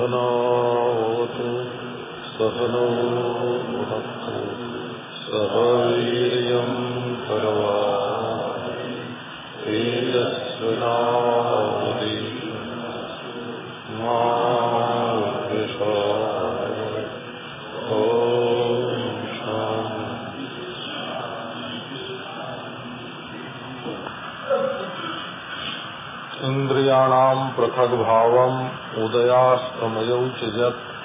सहनावतु सहनो भुनक्तु सह वीर्यम् करवा तेजस्विनावति मा पृथग्भावम् उदयास्तमयौ च यत्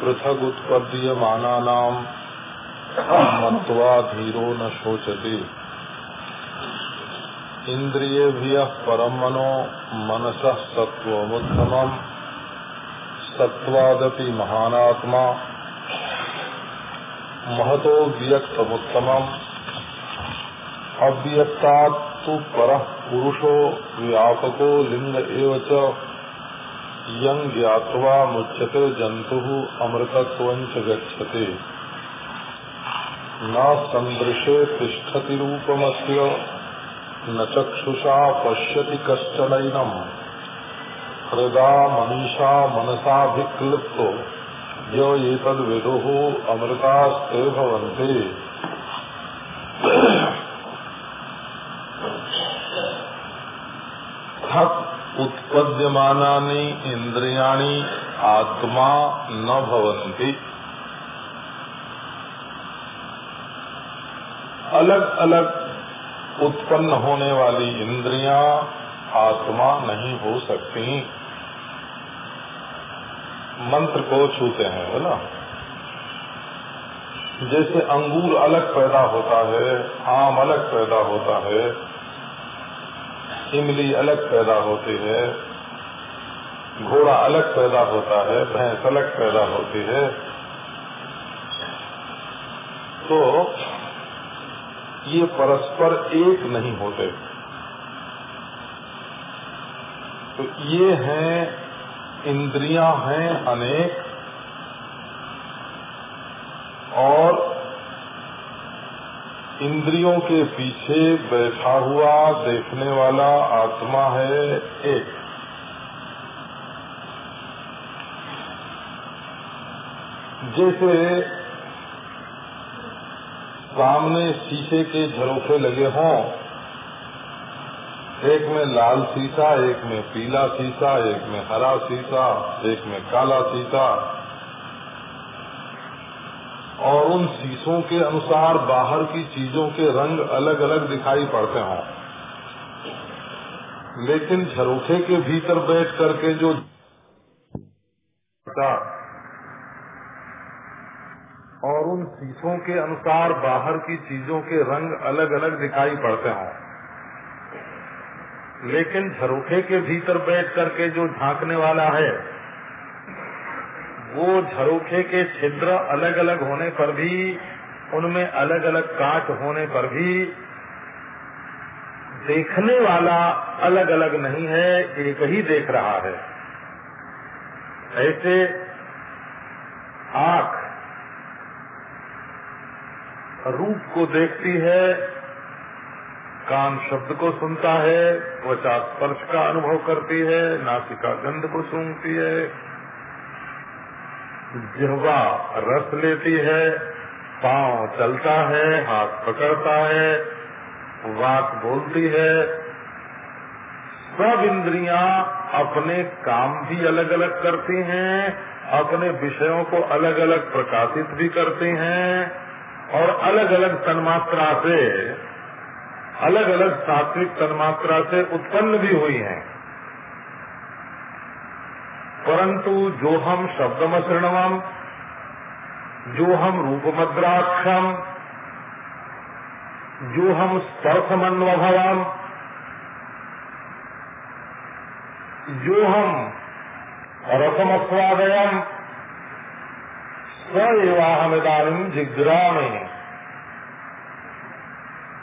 पृथगुत्पद्यमानानाम् मत्वा धीरो न शोचते। इन्द्रियेभ्यः परम् मनो मनसः सत्त्वमुत्तमम् सत्त्वादपि महानात्मा, महतो व्यक्तमुत्तमम्। अव्यक्तात् तु परः पुरुषो, व्यापको लिंग एव यं ज्ञात्वा मुच्यते जन्तुः अमृतत्वं गच्छते। न सन्दृशे तिष्ठति रूपमस्य, न चक्षुषा पश्यति कश्चनैनम् हृदा मनीषा मनसाभिक्लिप्तो, य एतद्विदुः अमृतास्ते भवन्ति पृथक उत्पद्यमानानि इंद्रियाणि, आत्मा न भवन्ति। अलग अलग उत्पन्न होने वाली इंद्रियाँ आत्मा नहीं हो सकती। मंत्र को छूते हैं, है ना? जैसे अंगूर अलग पैदा होता है, आम अलग पैदा होता है, इमली अलग पैदा होती है घोड़ा अलग पैदा होता है, भैंस अलग पैदा होती है। तो ये परस्पर एक नहीं होते। तो ये हैं, इंद्रियाँ हैं अनेक, और इंद्रियों के पीछे बैठा हुआ, देखने वाला आत्मा है एक। जैसे सामने शीशे के झरोखे लगे हों, एक में लाल शीशा एक में पीला शीशा एक में हरा शीशा एक में काला शीशा और उन शीशों के अनुसार बाहर की चीज़ों के रंग अलग अलग दिखाई पड़ते हों। लेकिन झरोखे के भीतर बैठ करके जो और उन शीशों के अनुसार बाहर की चीज़ों के रंग अलग अलग दिखाई पड़ते हों। लेकिन झरोखे के भीतर बैठ करके जो झांकने वाला है, वो झरोखे के छिद्र अलग अलग होने पर भी, उनमें अलग अलग काट होने पर भी देखने वाला अलग अलग नहीं है, एक ही देख रहा है। ऐसे आँख रूप को देखती है, कान शब्द को सुनता है, त्वचा स्पर्श का अनुभव करती है, नासिका गंध को सूंघती है, जिहवा रस लेती है, पाँव चलता है, हाथ पकड़ता है, वाक बोलती है। सब इंद्रियाँ अपने काम भी अलग अलग करती हैं, अपने विषयों को अलग अलग प्रकाशित भी करती हैं। और अलग अलग तन्मात्रा से अलग अलग सात्विक तन्मात्रा से उत्पन्न भी हुई हैं। परंतु जो हम शब्दमसृणवम, जो हम रूपमद्राक्षम, जो हम स्पर्शमन्वभवम, जो हम रसमस्वादयम स जिग्रा में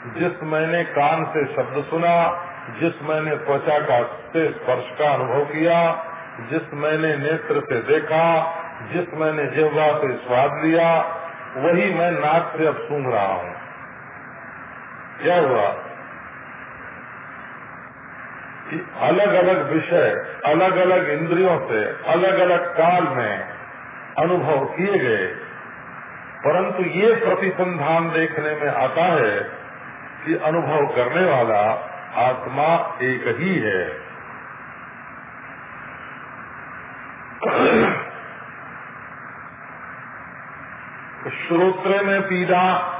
जिस मैंने कान से शब्द सुना, जिस मैंने त्वचा का से स्पर्श का अनुभव किया, जिस मैंने नेत्र से देखा, जिस मैंने जिह्वा से स्वाद लिया, वही मैं नाक से अब सूंघ रहा हूँ। क्या हुआ? कि अलग अलग विषय अलग अलग इंद्रियों से अलग अलग काल में अनुभव किए गए। परंतु ये प्रतिसंधान देखने में आता है कि अनुभव करने वाला आत्मा एक ही है। श्रोत्र में पीड़ा,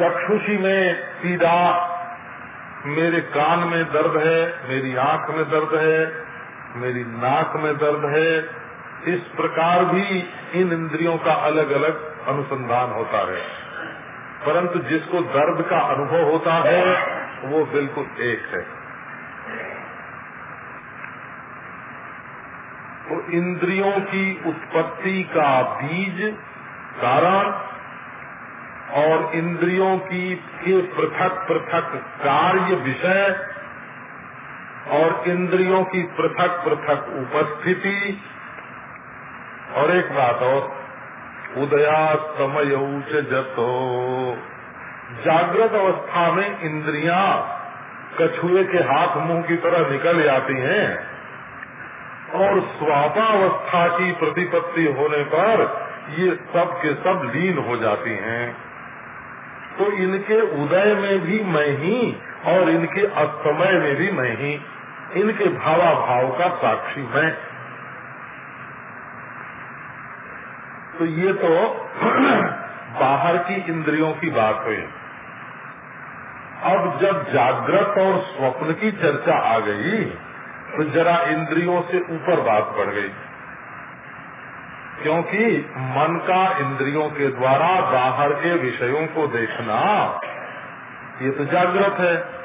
चक्षुषी में पीड़ा मेरे कान में दर्द है, मेरी आँख में दर्द है, मेरी नाक में दर्द है, इस प्रकार भी इन इंद्रियों का अलग अलग अनुसंधान होता है। परंतु जिसको दर्द का अनुभव होता है, वो बिल्कुल एक है। तो इंद्रियों की उत्पत्ति का बीज, कारण और इंद्रियों की के पृथक पृथक कार्य विषय और इंद्रियों की पृथक पृथक उपस्थिति। और एक बात और उदया समय जतो। जागृत अवस्था में इंद्रियाँ कछुए के हाथ मुँह की तरह निकल जाती हैं और स्वापावस्था की प्रतिपत्ति होने पर ये सब के सब लीन हो जाती हैं। तो इनके उदय में भी मैं ही और इनके अस्तमय में भी मैं ही। इनके भावा भाव का साक्षी मैं। तो ये तो बाहर की इंद्रियों की बात हुई। अब जब जागृत और स्वप्न की चर्चा आ गई तो जरा इंद्रियों से ऊपर बात बढ़ गई। क्योंकि मन का इंद्रियों के द्वारा बाहर के विषयों को देखना, ये तो जागृत है।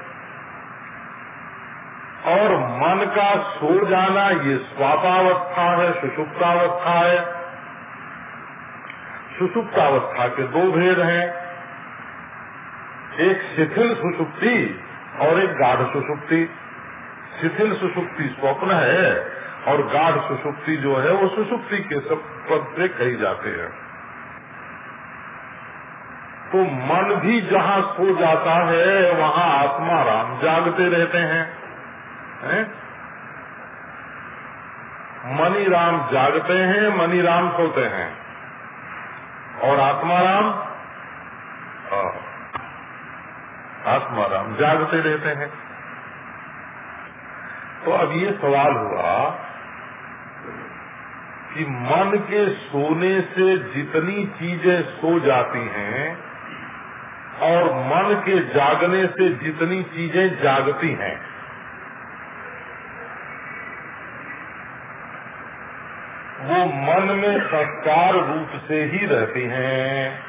और मन का सो जाना, ये स्वापावस्था है सुषुप्तावस्था है। सुषुप्तावस्था के दो भेद हैं। एक शिथिल सुषुप्ति और एक गाढ़ सुषुप्ति शिथिल सुषुप्ति स्वप्न है। और गाढ़ सुषुप्ति जो है, वो सुषुप्ति के सब पद से कही जाते हैं। तो मन भी जहाँ सो जाता है, वहाँ आत्मा राम जागते रहते हैं। है? मनी राम जागते हैं मनी राम सोते हैं। और आत्मा राम? आत्मा राम जागते रहते हैं। तो अब ये सवाल हुआ कि मन के सोने से जितनी चीज़ें सो जाती हैं और मन के जागने से जितनी चीज़ें जागती हैं। वो मन में संस्कार रूप से ही रहती हैं।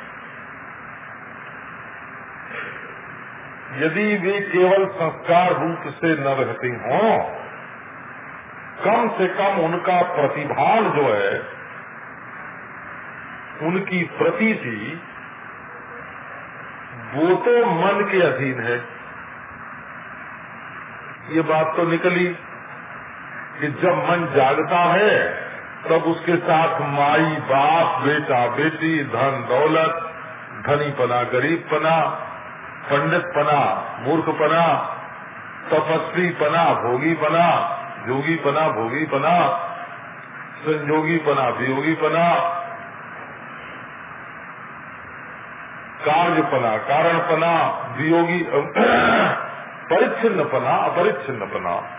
यदि वे केवल संस्कार रूप से न रहती हों कम से कम उनका प्रतिभान जो है, उनकी प्रतीति वो तो मन के अधीन है। ये बात तो निकली कि जब मन जागता है, तब उसके साथ माई बाप, बेटा बेटी, धन दौलत धनी पना गरीब पना पंडित पना मूर्ख पना तपस्वी पना भोगी पना जोगी पना भोगी पना संयोगी पना वियोगी पना कार्य पना कारण पना वियोगी परिच्छिन्न पना अपरिच्छिन्न पना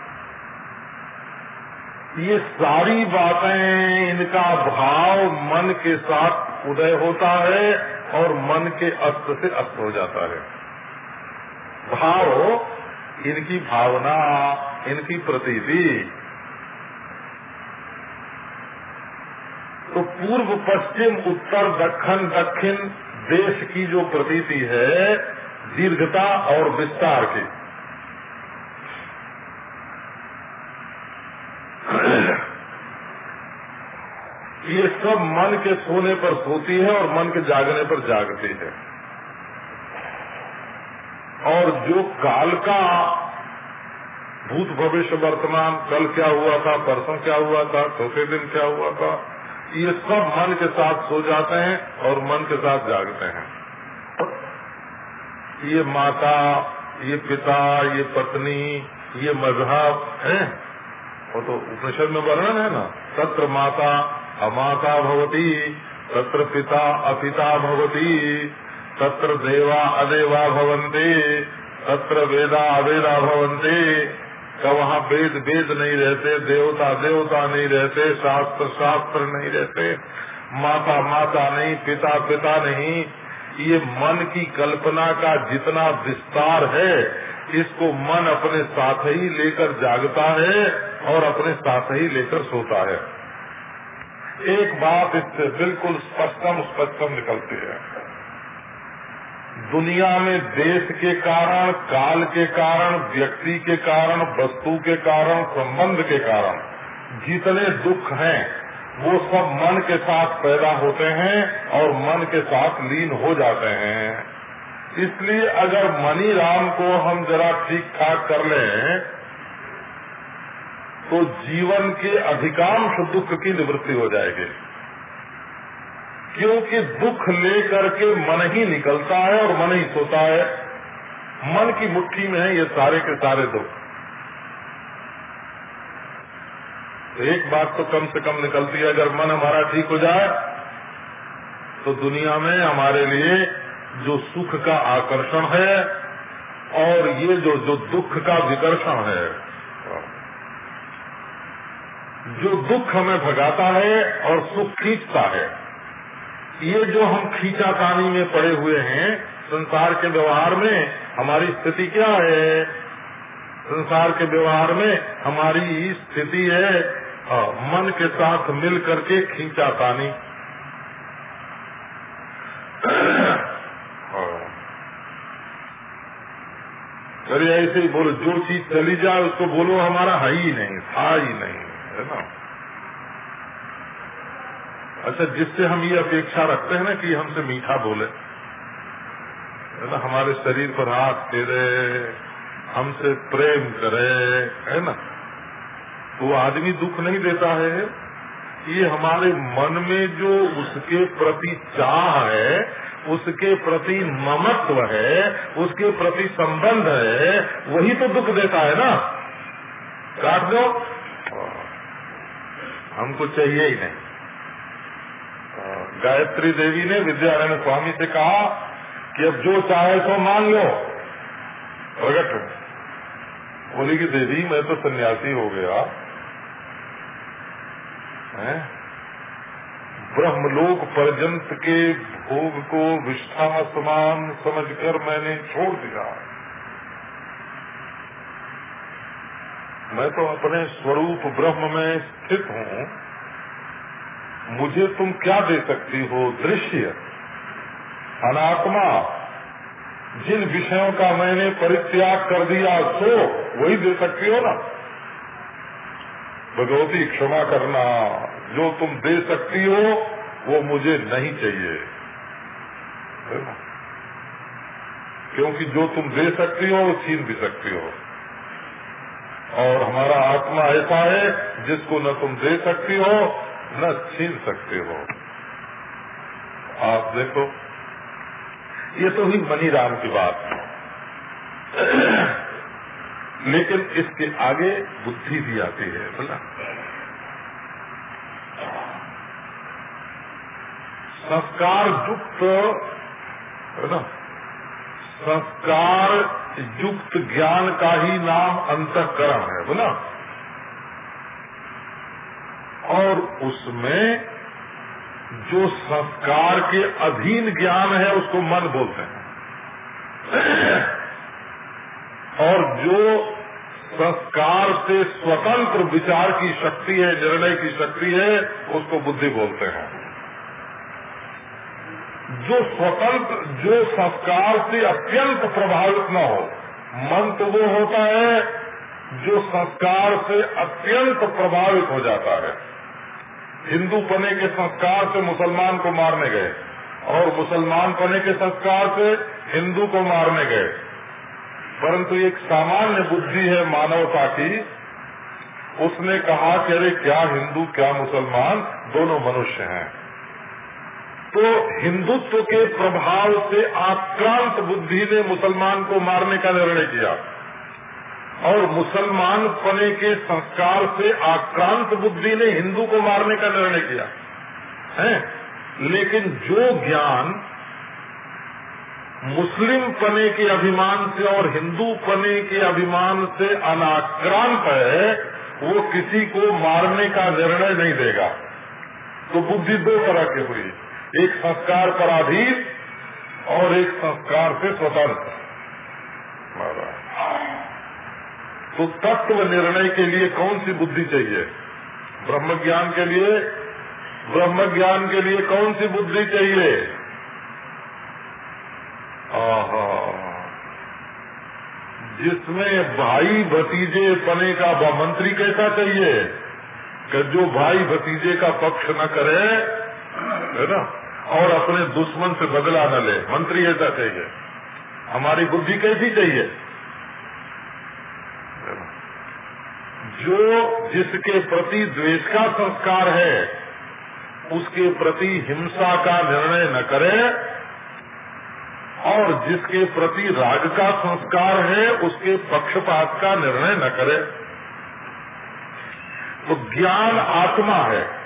ये सारी बातें, इनका भाव मन के साथ उदय होता है और मन के अस्त से अस्त हो जाता है। भाव इनकी भावना, इनकी प्रतीति। तो पूर्व, पश्चिम, उत्तर, दक्षिण दक्षिण देश की जो प्रतीति है, दीर्घता और विस्तार की। ये सब मन के सोने पर सोती है और मन के जागने पर जागती है। और जो काल का भूत भविष्य वर्तमान, कल क्या हुआ था, परसों क्या हुआ था, चौथे दिन क्या हुआ था, ये सब मन के साथ सो जाते हैं और मन के साथ जागते हैं। ये माता, ये पिता, ये पत्नी, ये मज़हब, है? वो तो उपनिषद में वर्णन है ना? तत्र माता अमाता भवती, तत्र पिता अपिता भवती तत्र देवा अदेवा भवंती तत्र वेदा अवेदा भवंती का वहाँ वेद वेद नहीं रहते, देवता देवता नहीं रहते, शास्त्र शास्त्र नहीं रहते। माता माता नहीं, पिता पिता नहीं। ये मन की कल्पना का जितना विस्तार है, इसको मन अपने साथ ही लेकर जागता है और अपने साथ ही लेकर सोता है। एक बात इससे बिल्कुल स्पष्टम स्पष्टम निकलती है। दुनिया में देश के कारण, काल के कारण, व्यक्ति के कारण, वस्तु के कारण, संबंध के कारण जितने दुख हैं, वो सब मन के साथ पैदा होते हैं और मन के साथ लीन हो जाते हैं। इसलिए अगर मनी राम को हम जरा ठीक ठाक कर लें तो जीवन के अधिकांश दुख की निवृत्ति हो जाएगी। क्योंकि दुख लेकर के मन ही निकलता है और मन ही सोता है। मन की मुट्ठी में है ये सारे के सारे दुख। तो एक बात तो कम से कम निकलती है, अगर मन हमारा ठीक हो जाए तो दुनिया में हमारे लिए जो सुख का आकर्षण है और ये जो जो दुख का विकर्षण है, जो दुख हमें भगाता है और सुख खींचता है ये जो हम खींचातानी में पड़े हुए हैं संसार के व्यवहार में हमारी स्थिति क्या है? संसार के व्यवहार में हमारी स्थिति है आ, मन के साथ मिल करके खींचातानी। अरे ऐसे ही बोलो जो चीज़ चली जाए उसको बोलो हमारा है ही नहीं था ही नहीं है ना? अच्छा जिससे हम ये अपेक्षा रखते हैं ना कि हमसे मीठा बोले। है ना, हमारे शरीर पर हाथ फेरे हमसे प्रेम करे, है ना। तो आदमी दुख नहीं देता है ये हमारे मन में जो उसके प्रति चाह है, उसके प्रति ममत्व है, उसके प्रति संबंध है, वही तो दुख देता है ना। काट दो। हमको चाहिए ही नहीं। गायत्री देवी ने विद्यारायण स्वामी से कहा कि अब जो चाहे तो मांग लो। प्रगट बोली कि देवी, मैं तो सन्यासी हो गया। है? ब्रह्मलोक पर्यंत के भोग को विष्ठा समान समझकर मैंने छोड़ दिया। मैं तो अपने स्वरूप ब्रह्म में स्थित हूँ। मुझे तुम क्या दे सकती हो? दृश्य। अनात्मा। जिन विषयों का मैंने परित्याग कर दिया, सो वही दे सकती हो ना? भगवती क्षमा करना, जो तुम दे सकती हो, वो मुझे नहीं चाहिए। क्योंकि जो तुम दे सकती हो, वो छीन भी सकती हो। और हमारा आत्मा ऐसा है, जिसको न तुम दे सकती हो न छीन सकते हो। आप देखो, ये तो ही मनी राम की बात है। लेकिन इसके आगे बुद्धि भी आती है बोला संस्कार युक्त, है ना? संस्कार युक्त ज्ञान का ही नाम अंतकरण है बोला और उसमें जो संस्कार के अधीन ज्ञान है, उसको मन बोलते हैं। और जो संस्कार से स्वतंत्र विचार की शक्ति है, निर्णय की शक्ति है, उसको बुद्धि बोलते हैं। जो स्वतंत्र, जो संस्कार से अत्यंत प्रभावित न हो, मन तो वो होता है जो संस्कार से अत्यंत प्रभावित हो जाता है। हिंदू पने के संस्कार से मुसलमान को मारने गए और मुसलमान पने के संस्कार से हिंदू को मारने गए। परंतु एक सामान्य बुद्धि है मानवता की। उसने कहा कि अरे क्या हिंदू, क्या मुसलमान दोनों मनुष्य हैं। तो हिंदुत्व के प्रभाव से आक्रांत बुद्धि ने मुसलमान को मारने का निर्णय किया। और मुसलमान पने के संस्कार से आक्रांत बुद्धि ने हिंदू को मारने का निर्णय किया। है? लेकिन जो ज्ञान मुस्लिम पने के अभिमान से और हिंदू पने के अभिमान से अनाक्रांत है, वो किसी को मारने का निर्णय नहीं देगा। तो बुद्धि दो तरह की हुई। एक संस्कार पर अधीन और एक संस्कार से स्वतंत्र। तो तत्व निर्णय के लिए कौन सी बुद्धि चाहिए? ब्रह्म ज्ञान के लिए? ब्रह्म ज्ञान के लिए कौन सी बुद्धि चाहिए? जिसमें भाई भतीजे पने का मंत्री कैसा चाहिए? कि जो भाई भतीजे का पक्ष न करे, है ना? और अपने दुश्मन से बदला न ले। मंत्री ऐसा चाहिए। हमारी बुद्धि कैसी चाहिए? जो जिसके प्रति द्वेष का संस्कार है, उसके प्रति हिंसा का निर्णय न करे, और जिसके प्रति राग का संस्कार है, उसके पक्षपात का निर्णय न करे। तो ज्ञान आत्मा है,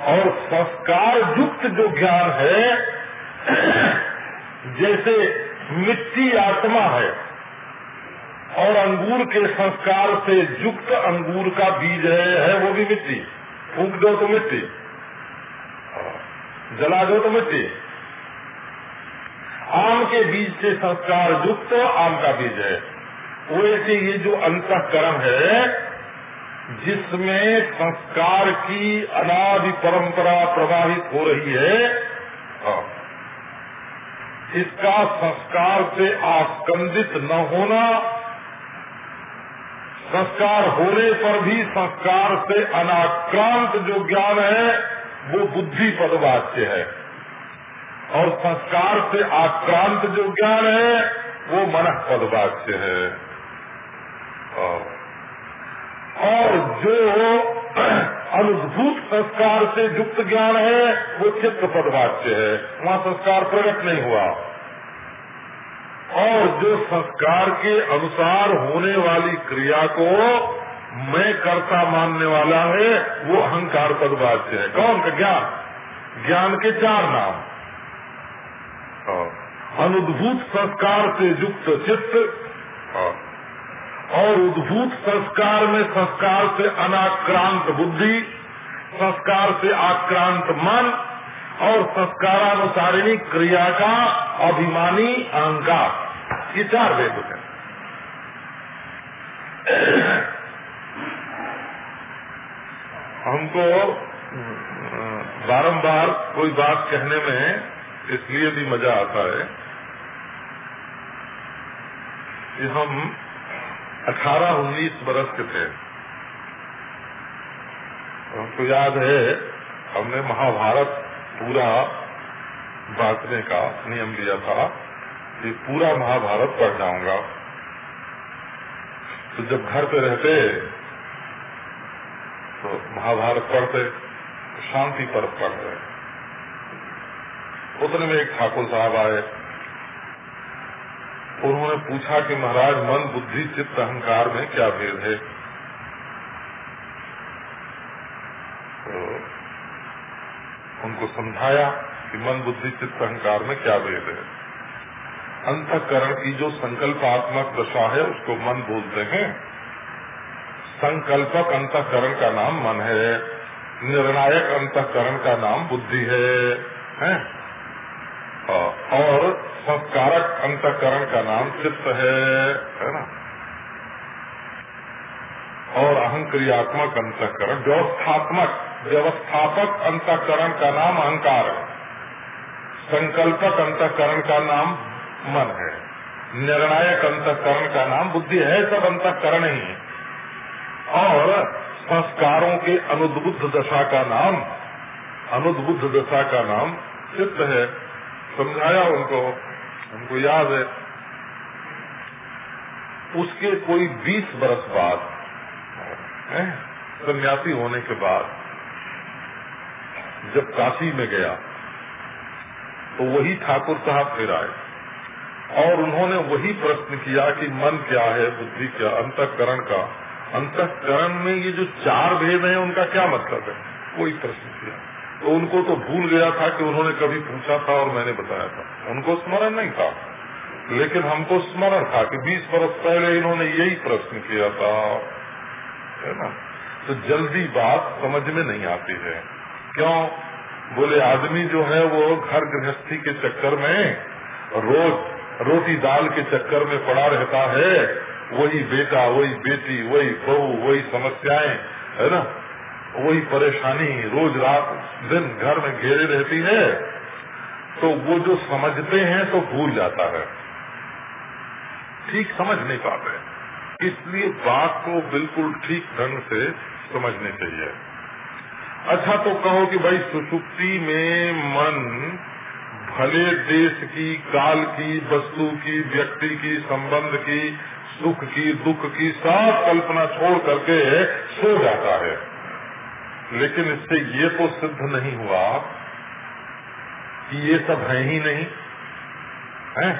और संस्कार युक्त जो ज्ञान है, जैसे मिट्टी आत्मा है और अंगूर के संस्कार से युक्त अंगूर का बीज है, है वो भी मिट्टी। फूक दो तो मिट्टी। जला दो तो मिट्टी। आम के बीज से संस्कार युक्त आम का बीज है। वैसे ये जो अंतकरण है जिसमें संस्कार की अनादि परंपरा प्रवाहित हो रही है हाँ, इसका संस्कार से आस्कंदित न होना संस्कार होने पर भी संस्कार से अनाक्रांत जो ज्ञान है, वो बुद्धि पद पदवाच्य है। और संस्कार से आक्रांत जो ज्ञान है, वो मन पद पदवाच्य है। और और जो अनुभूत संस्कार से युक्त ज्ञान है, वो चित्त पदवाच्य है। वहाँ संस्कार प्रकट नहीं हुआ। और जो संस्कार के अनुसार होने वाली क्रिया को मैं कर्ता मानने वाला है, वो अहंकार पद पदवाच्य है। कौन? का ज्ञान। ज्ञान के चार नाम। अनुद्भूत संस्कार से युक्त चित्त। और उद्भूत संस्कार में संस्कार से अनाक्रांत बुद्धि, संस्कार से आक्रांत मन और संस्कारानुसारिणी क्रिया का अभिमानी अहंकार। ये चार वेद हैं। हमको बारंबार कोई बात कहने में इसलिए भी मज़ा आता है कि हम अठारह उन्नीस बरस के थे। हमको याद है, हमने महाभारत पूरा बांटने का नियम लिया था कि पूरा महाभारत पढ़ जाऊँगा। तो जब घर पे रहते तो महाभारत पढ़ते शांति पर्व पढ़ते। उतने में एक ठाकुर साहब आए। उन्होंने पूछा कि महाराज, मन, बुद्धि, चित्त, अहंकार में क्या भेद है तो उनको समझाया कि मन बुद्धि चित्त अहंकार में क्या भेद है। अंतकरण की जो संकल्पात्मक दशा है उसको मन बोलते हैं। संकल्पक अंतकरण का नाम मन है। निर्णायक अंतकरण का नाम बुद्धि है, है? और संस्कारक अंतकरण का नाम चित्त है। है ना? और अहंक्रियात्मक अंतकरण व्यवस्थात्मक व्यवस्थापक अंतकरण का नाम अहंकार है। संकल्पक अंतकरण का नाम मन है। निर्णायक अंतकरण का नाम बुद्धि है, सब अंतकरण ही और संस्कारों के अनुद्बुद्ध दशा का नाम, अनुद्बुद्ध दशा का नाम चित्त है। समझाया उनको उनको याद है। उसके कोई बीस बरस बाद सन्यासी होने के बाद जब काशी में गया तो वही ठाकुर साहब फिर आए। और उन्होंने वही प्रश्न किया कि मन क्या है, बुद्धि क्या, अंतकरण का। अंतकरण में ये जो चार भेद हैं, उनका क्या मतलब है? कोई प्रश्न किया। तो उनको तो भूल गया था कि उन्होंने कभी पूछा था और मैंने बताया था। उनको स्मरण नहीं था। लेकिन हमको स्मरण था कि 20 वर्ष पहले इन्होंने यही प्रश्न किया था। है ना? तो जल्दी बात समझ में नहीं आती है। क्यों? बोले, आदमी जो है वो घर गृहस्थी के चक्कर में रोज रोटी दाल के चक्कर में पड़ा रहता है। वही बेटा, वही बेटी, वही बहू, वही समस्याएँ, है ना? वही परेशानी रोज रात दिन घर में घेरे रहती है। तो वो जो समझते हैं तो भूल जाता है। ठीक समझ नहीं पाते। इसलिए बात को बिल्कुल ठीक ढंग से समझनी चाहिए। अच्छा तो कहो कि भाई सुसुप्ति में मन भले देश की, काल की, वस्तु की, व्यक्ति की, संबंध की, सुख की, दुख की सब कल्पना छोड़ करके सो जाता है। लेकिन इससे ये तो सिद्ध नहीं हुआ कि ये सब है ही नहीं। है?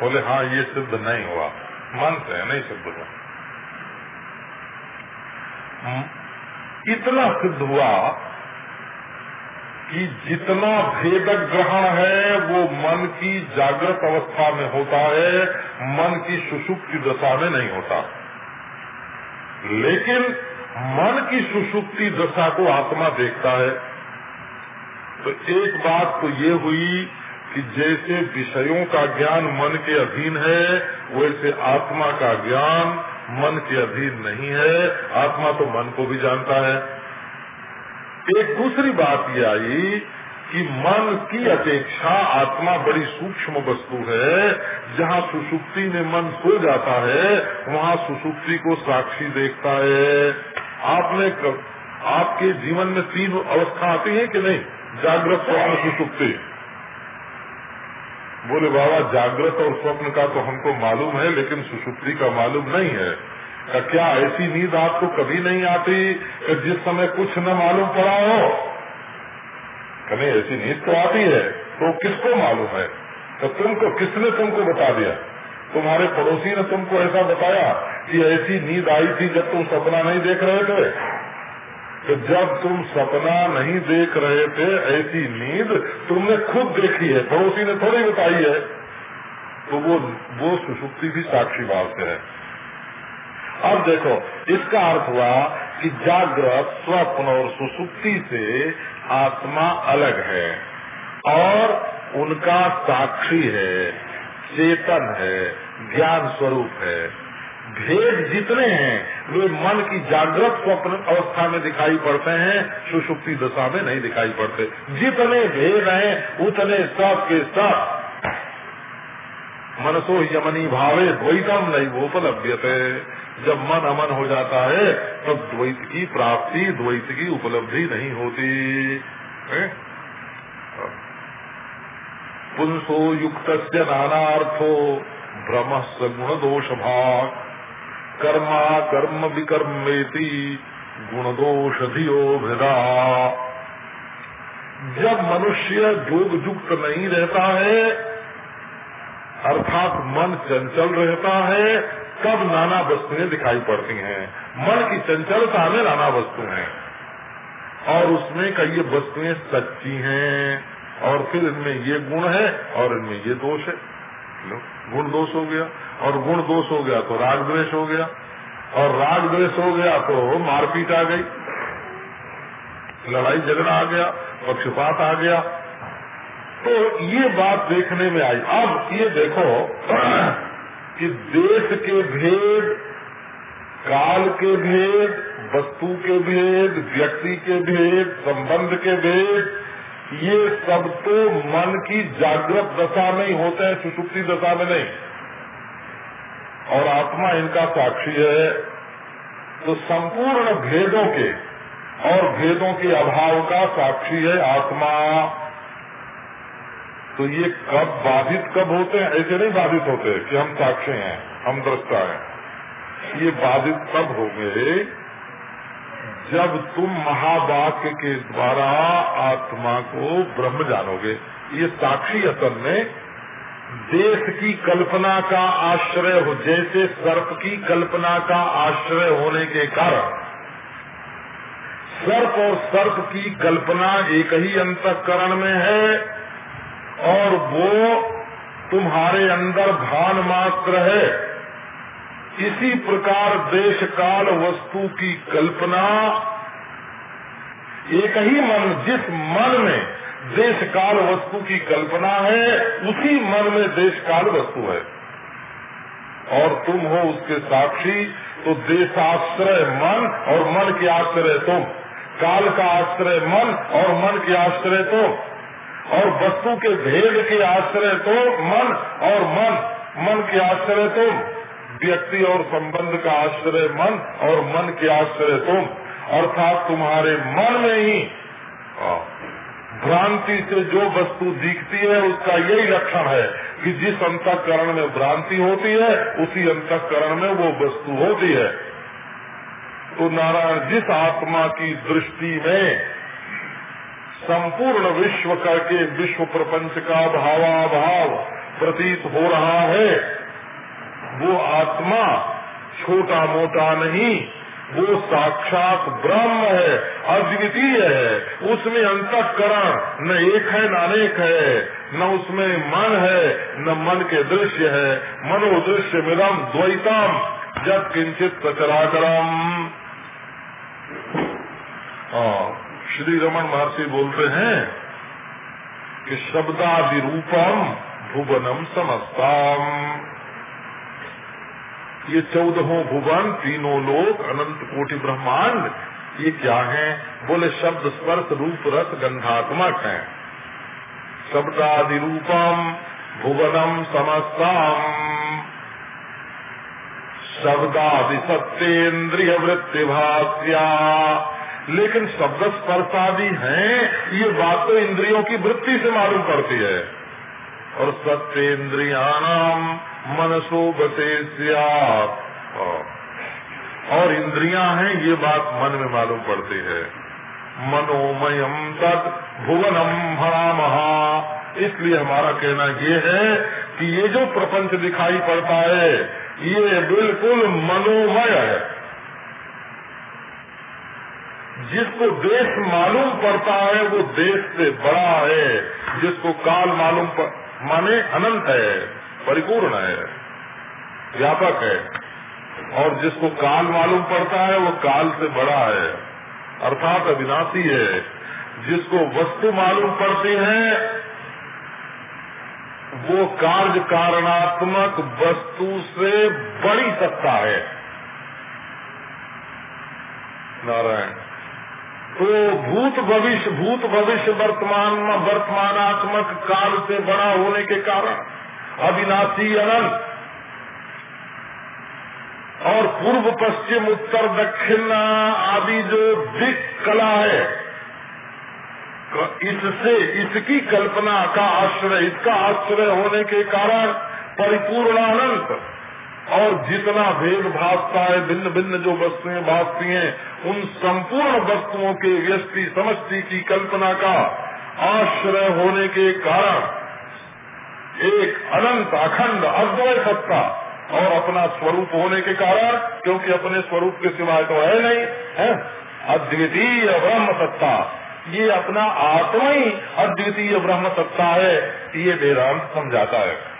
बोले हाँ ये सिद्ध नहीं हुआ। मन से नहीं सिद्ध हुआ। इतना सिद्ध हुआ कि जितना भेदक ग्रहण है, वो मन की जागृत अवस्था में होता है, मन की सुषुप्ति दशा में नहीं होता। लेकिन मन की सुसुप्ति दशा को आत्मा देखता है। तो एक बात तो ये हुई कि जैसे विषयों का ज्ञान मन के अधीन है, वैसे आत्मा का ज्ञान मन के अधीन नहीं है आत्मा तो मन को भी जानता है। एक दूसरी बात ये आई कि मन की अपेक्षा आत्मा बड़ी सूक्ष्म वस्तु है। जहाँ सुसुप्ति में मन सो जाता है वहाँ सुसुप्ति को साक्षी देखता है। आपने कर, आपके जीवन में तीन अवस्था आती है कि नहीं? जागृत स्वप्न सुसुप्ति। बोले, बाबा, जागृत और स्वप्न का तो हमको मालूम है, लेकिन सुषुप्ति का मालूम नहीं है। क्या ऐसी नींद आपको कभी नहीं आती कि जिस समय कुछ न मालूम पड़ा हो? कभी ऐसी नींद तो आती है तो किसको मालूम है? तो तुमको, किसने तुमको बता दिया? तुम्हारे पड़ोसी ने तुमको ऐसा बताया कि ऐसी नींद आई थी जब तुम सपना नहीं देख रहे थे? कि जब तुम सपना नहीं देख रहे थे, ऐसी नींद तुमने खुद देखी है। पड़ोसी ने थोड़ी बताई है। तो वो वो सुसुप्ति भी साक्षी भाव से है। अब देखो, इसका अर्थ हुआ कि जागृत स्वप्न और सुसुप्ति से आत्मा अलग है और उनका साक्षी है, चेतन है, ज्ञान स्वरूप है। भेद जितने हैं, वे मन की जागृत स्वप्न अवस्था में दिखाई पड़ते हैं, सुषुप्ति दशा में नहीं दिखाई पड़ते। जितने भेद हैं, उतने सब के सब। मनसो यमनी भावे द्वैतम नहीं वो उपलब्ध जब मन अमन हो जाता है, तब द्वैत की प्राप्ति, द्वैत की उपलब्धि नहीं होती। पुंसो युक्त नानार्थो भ्रम गुण दोष भाग कर्मा कर्म विकर्मेति गुण दोष धियो भेदा। जब मनुष्य योग युक्त नहीं रहता है, अर्थात मन चंचल रहता है, तब नाना वस्तुएँ दिखाई पड़ती हैं। मन की चंचलता में नाना वस्तु हैं। और उसमें कई वस्तुएँ सच्ची हैं, और फिर इनमें ये गुण है, और इनमें ये दोष है। गुण दोष हो गया, और गुण दोष हो गया तो राग द्वेष हो गया, और राग द्वेष हो गया तो मारपीट आ गई। लड़ाई झगड़ा आ गया, पक्षपात आ गया। तो ये बात देखने में आई। अब ये देखो कि देश के भेद, काल के भेद, वस्तु के भेद, व्यक्ति के भेद, संबंध के भेद ये सब तो मन की जागृत दशा में ही होते हैं, सुसुप्ति दशा में नहीं। और आत्मा इनका साक्षी है तो संपूर्ण भेदों के और भेदों के अभाव का साक्षी है आत्मा। तो ये कब बाधित कब होते हैं? ऐसे नहीं बाधित होते कि हम साक्षी हैं, हम दृष्टा हैं। ये बाधित कब हो गए जब तुम महावाक्य के द्वारा आत्मा को ब्रह्म जानोगे। ये साक्षी असल में देश की कल्पना का आश्रय हो, जैसे सर्प की कल्पना का आश्रय होने के कारण सर्प और सर्प की कल्पना एक ही अंतकरण में है और वो तुम्हारे अंदर भान मात्र है। इसी प्रकार देश काल वस्तु की कल्पना एक ही मन, जिस मन में देश काल वस्तु की कल्पना है, उसी मन में देश काल वस्तु है। और तुम हो उसके साक्षी तो देशाश्रय मन और मन के आश्रय तुम। काल का आश्रय मन और मन के आश्रय तुम। और वस्तु के भेद के आश्रय तो मन और मन मन के आश्रय तुम। व्यक्ति और संबंध का आश्रय मन और मन के आश्रय तुम। अर्थात तुम्हारे मन में ही भ्रांति से जो वस्तु दिखती है, उसका यही लक्षण है कि जिस अंतकरण में भ्रांति होती है, उसी अंतकरण में वो वस्तु होती है। तो नारायण, जिस आत्मा की दृष्टि में संपूर्ण विश्व करके विश्व प्रपंच का भावाभाव प्रतीत हो रहा है वो आत्मा छोटा मोटा नहीं, वो साक्षात ब्रह्म है, अद्वितीय है, उसमें अंतकरण न एक है, न अनेक है, न उसमें मन है, न मन के दृश्य है, मनोदृश्य मिलम द्वैतम जब किंचित सचराचरम श्री रमन महर्षि बोलते हैं कि शब्दादि रूपम भुवनम समस्ताम। ये चौदहों भुवन, तीनों लोक, अनंत कोटि ब्रह्मांड, ये क्या है? बोले, शब्द स्पर्श रूप रस गंधात्मक है। शब्दादि रूपम भुवनम समस्ताम। शब्दादि सत्येन्द्रिय वृत्ति भाष्या लेकिन शब्द स्पर्शादि है, ये बात तो इंद्रियों की वृत्ति से मालूम पड़ती है। और सत्येन्द्रियाणाम मनसो बसे और इंद्रियाँ हैं ये बात मन में मालूम पड़ती है। मनोमयम तत् भुवनम महा इसलिए हमारा कहना ये है कि ये जो प्रपंच दिखाई पड़ता है ये बिल्कुल मनोमय है। जिसको देश मालूम पड़ता है वो देश से बड़ा है। जिसको काल मालूम पर, माने अनंत है, परिपूर्ण है, व्यापक है। और जिसको काल मालूम पड़ता है, वो काल से बड़ा है, अर्थात अविनाशी है। जिसको वस्तु मालूम पड़ती है, वो कार्य कारणात्मक वस्तु से बड़ी सत्ता है। नारायण तो भूत भविष्य भूत भविष्य वर्तमान वर्तमानात्मक काल से बड़ा होने के कारण अविनाशी अनंत और पूर्व, पश्चिम, उत्तर, दक्षिण आदि जो दिक कला है इससे, इसकी कल्पना का आश्रय, इसका आश्रय होने के कारण परिपूर्ण अनंत और जितना भेद भागता है भिन्न भिन्न जो वस्तुएँ भागती हैं, उन संपूर्ण वस्तुओं के व्यस्ति समष्टि की कल्पना का आश्रय होने के कारण एक अनंत अखंड अद्वय सत्ता और अपना स्वरूप होने के कारण, क्योंकि अपने स्वरूप के सिवाय तो है नहीं, है? अद्वितीय ब्रह्म सत्ता। ये अपना आत्मा ही अद्वितीय ब्रह्म सत्ता है, ये वेदांत समझाता है।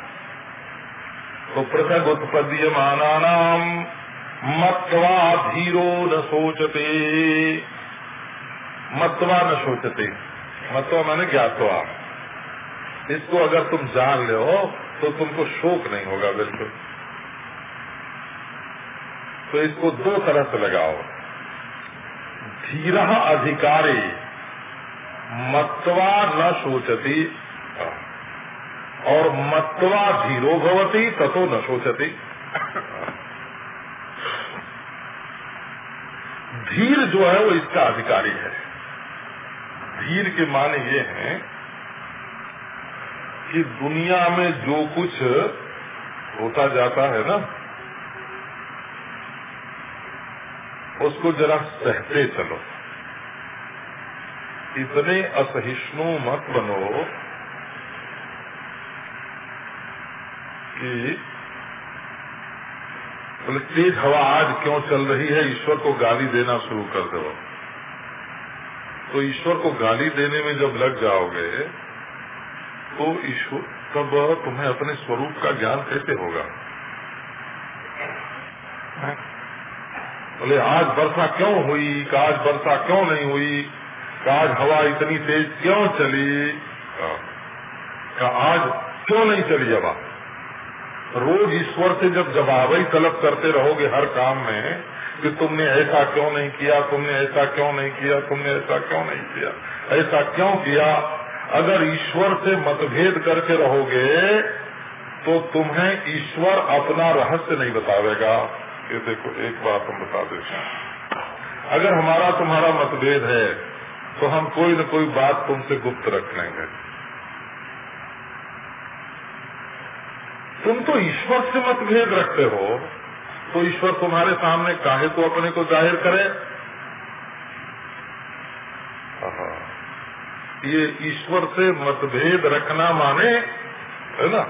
तो पृथक उत्पद्य माना मत्वा धीरो न सोचते मत्वा न सोचते मत्वा मैंने ज्ञातवा। इसको अगर तुम जान ले हो तो तुमको शोक नहीं होगा, बिल्कुल। तो इसको दो तरह से लगाओ। धीरा अधिकारी मत्वा न सोचती और मत्वा धीरो भवती, ततो न सोचती धीर जो है, वो इसका अधिकारी है। धीर के माने ये हैं कि दुनिया में जो कुछ होता जाता है ना, उसको जरा सहते चलो। इतने असहिष्णु मत बनो कि बोले, तेज हवा आज क्यों चल रही है? ईश्वर को गाली देना शुरू कर दो। तो ईश्वर को गाली देने में जब लग जाओगे तो ईश्वर, तब तुम्हें अपने स्वरूप का ज्ञान कैसे होगा? बोले, आज वर्षा क्यों हुई? आज वर्षा क्यों नहीं हुई? आज हवा इतनी तेज क्यों चली? का आज क्यों नहीं चली हवा? रोज ईश्वर से जब जवाब ही तलब करते रहोगे हर काम में, कि तुमने ऐसा क्यों नहीं किया, तुमने ऐसा क्यों नहीं किया, तुमने ऐसा क्यों नहीं किया, ऐसा क्यों किया? अगर ईश्वर से मतभेद करके रहोगे तो तुम्हें ईश्वर अपना रहस्य नहीं बतावेगा। ये देखो, एक बात हम बता देते हैं। अगर हमारा तुम्हारा मतभेद है तो हम कोई न कोई बात तुमसे गुप्त रख लेंगे तुम तो ईश्वर से मतभेद रखते हो तो ईश्वर तुम्हारे सामने काहे को अपने को ज़ाहिर करे? ये ईश्वर से मतभेद रखना माने, है ना?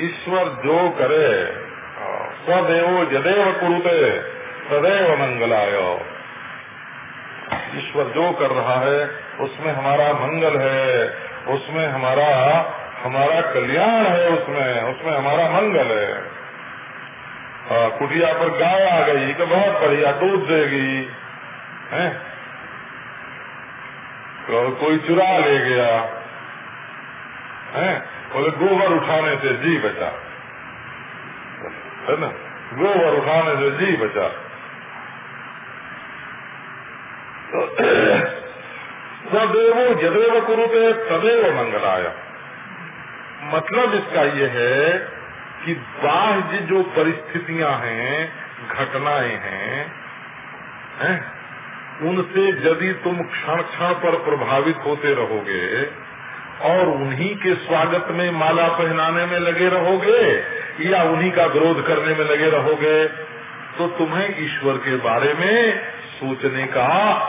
ईश्वर जो करे सदैव जदेव कुरुते, सदैव मंगलाय। ईश्वर जो कर रहा है, उसमें हमारा मंगल है, उसमें हमारा हमारा कल्याण है उसमें उसमें हमारा मंगल है। कुटिया पर गाय आ गई तो बहुत बढ़िया, दूध देगी, है? तो कोई चुरा ले गया, है? बोले, गोबर उठाने से जी बचा। है ना? गोबर उठाने से जी बचा। तो सदैव जदेव कुरुते, तदेव मंगलाया। मतलब इसका ये है कि बाह्य जो परिस्थितियाँ हैं, घटनाएँ हैं, है? उनसे यदि तुम क्षण क्षण पर प्रभावित होते रहोगे और उन्हीं के स्वागत में माला पहनाने में लगे रहोगे या उन्हीं का विरोध करने में लगे रहोगे तो तुम्हें ईश्वर के बारे में सोचने का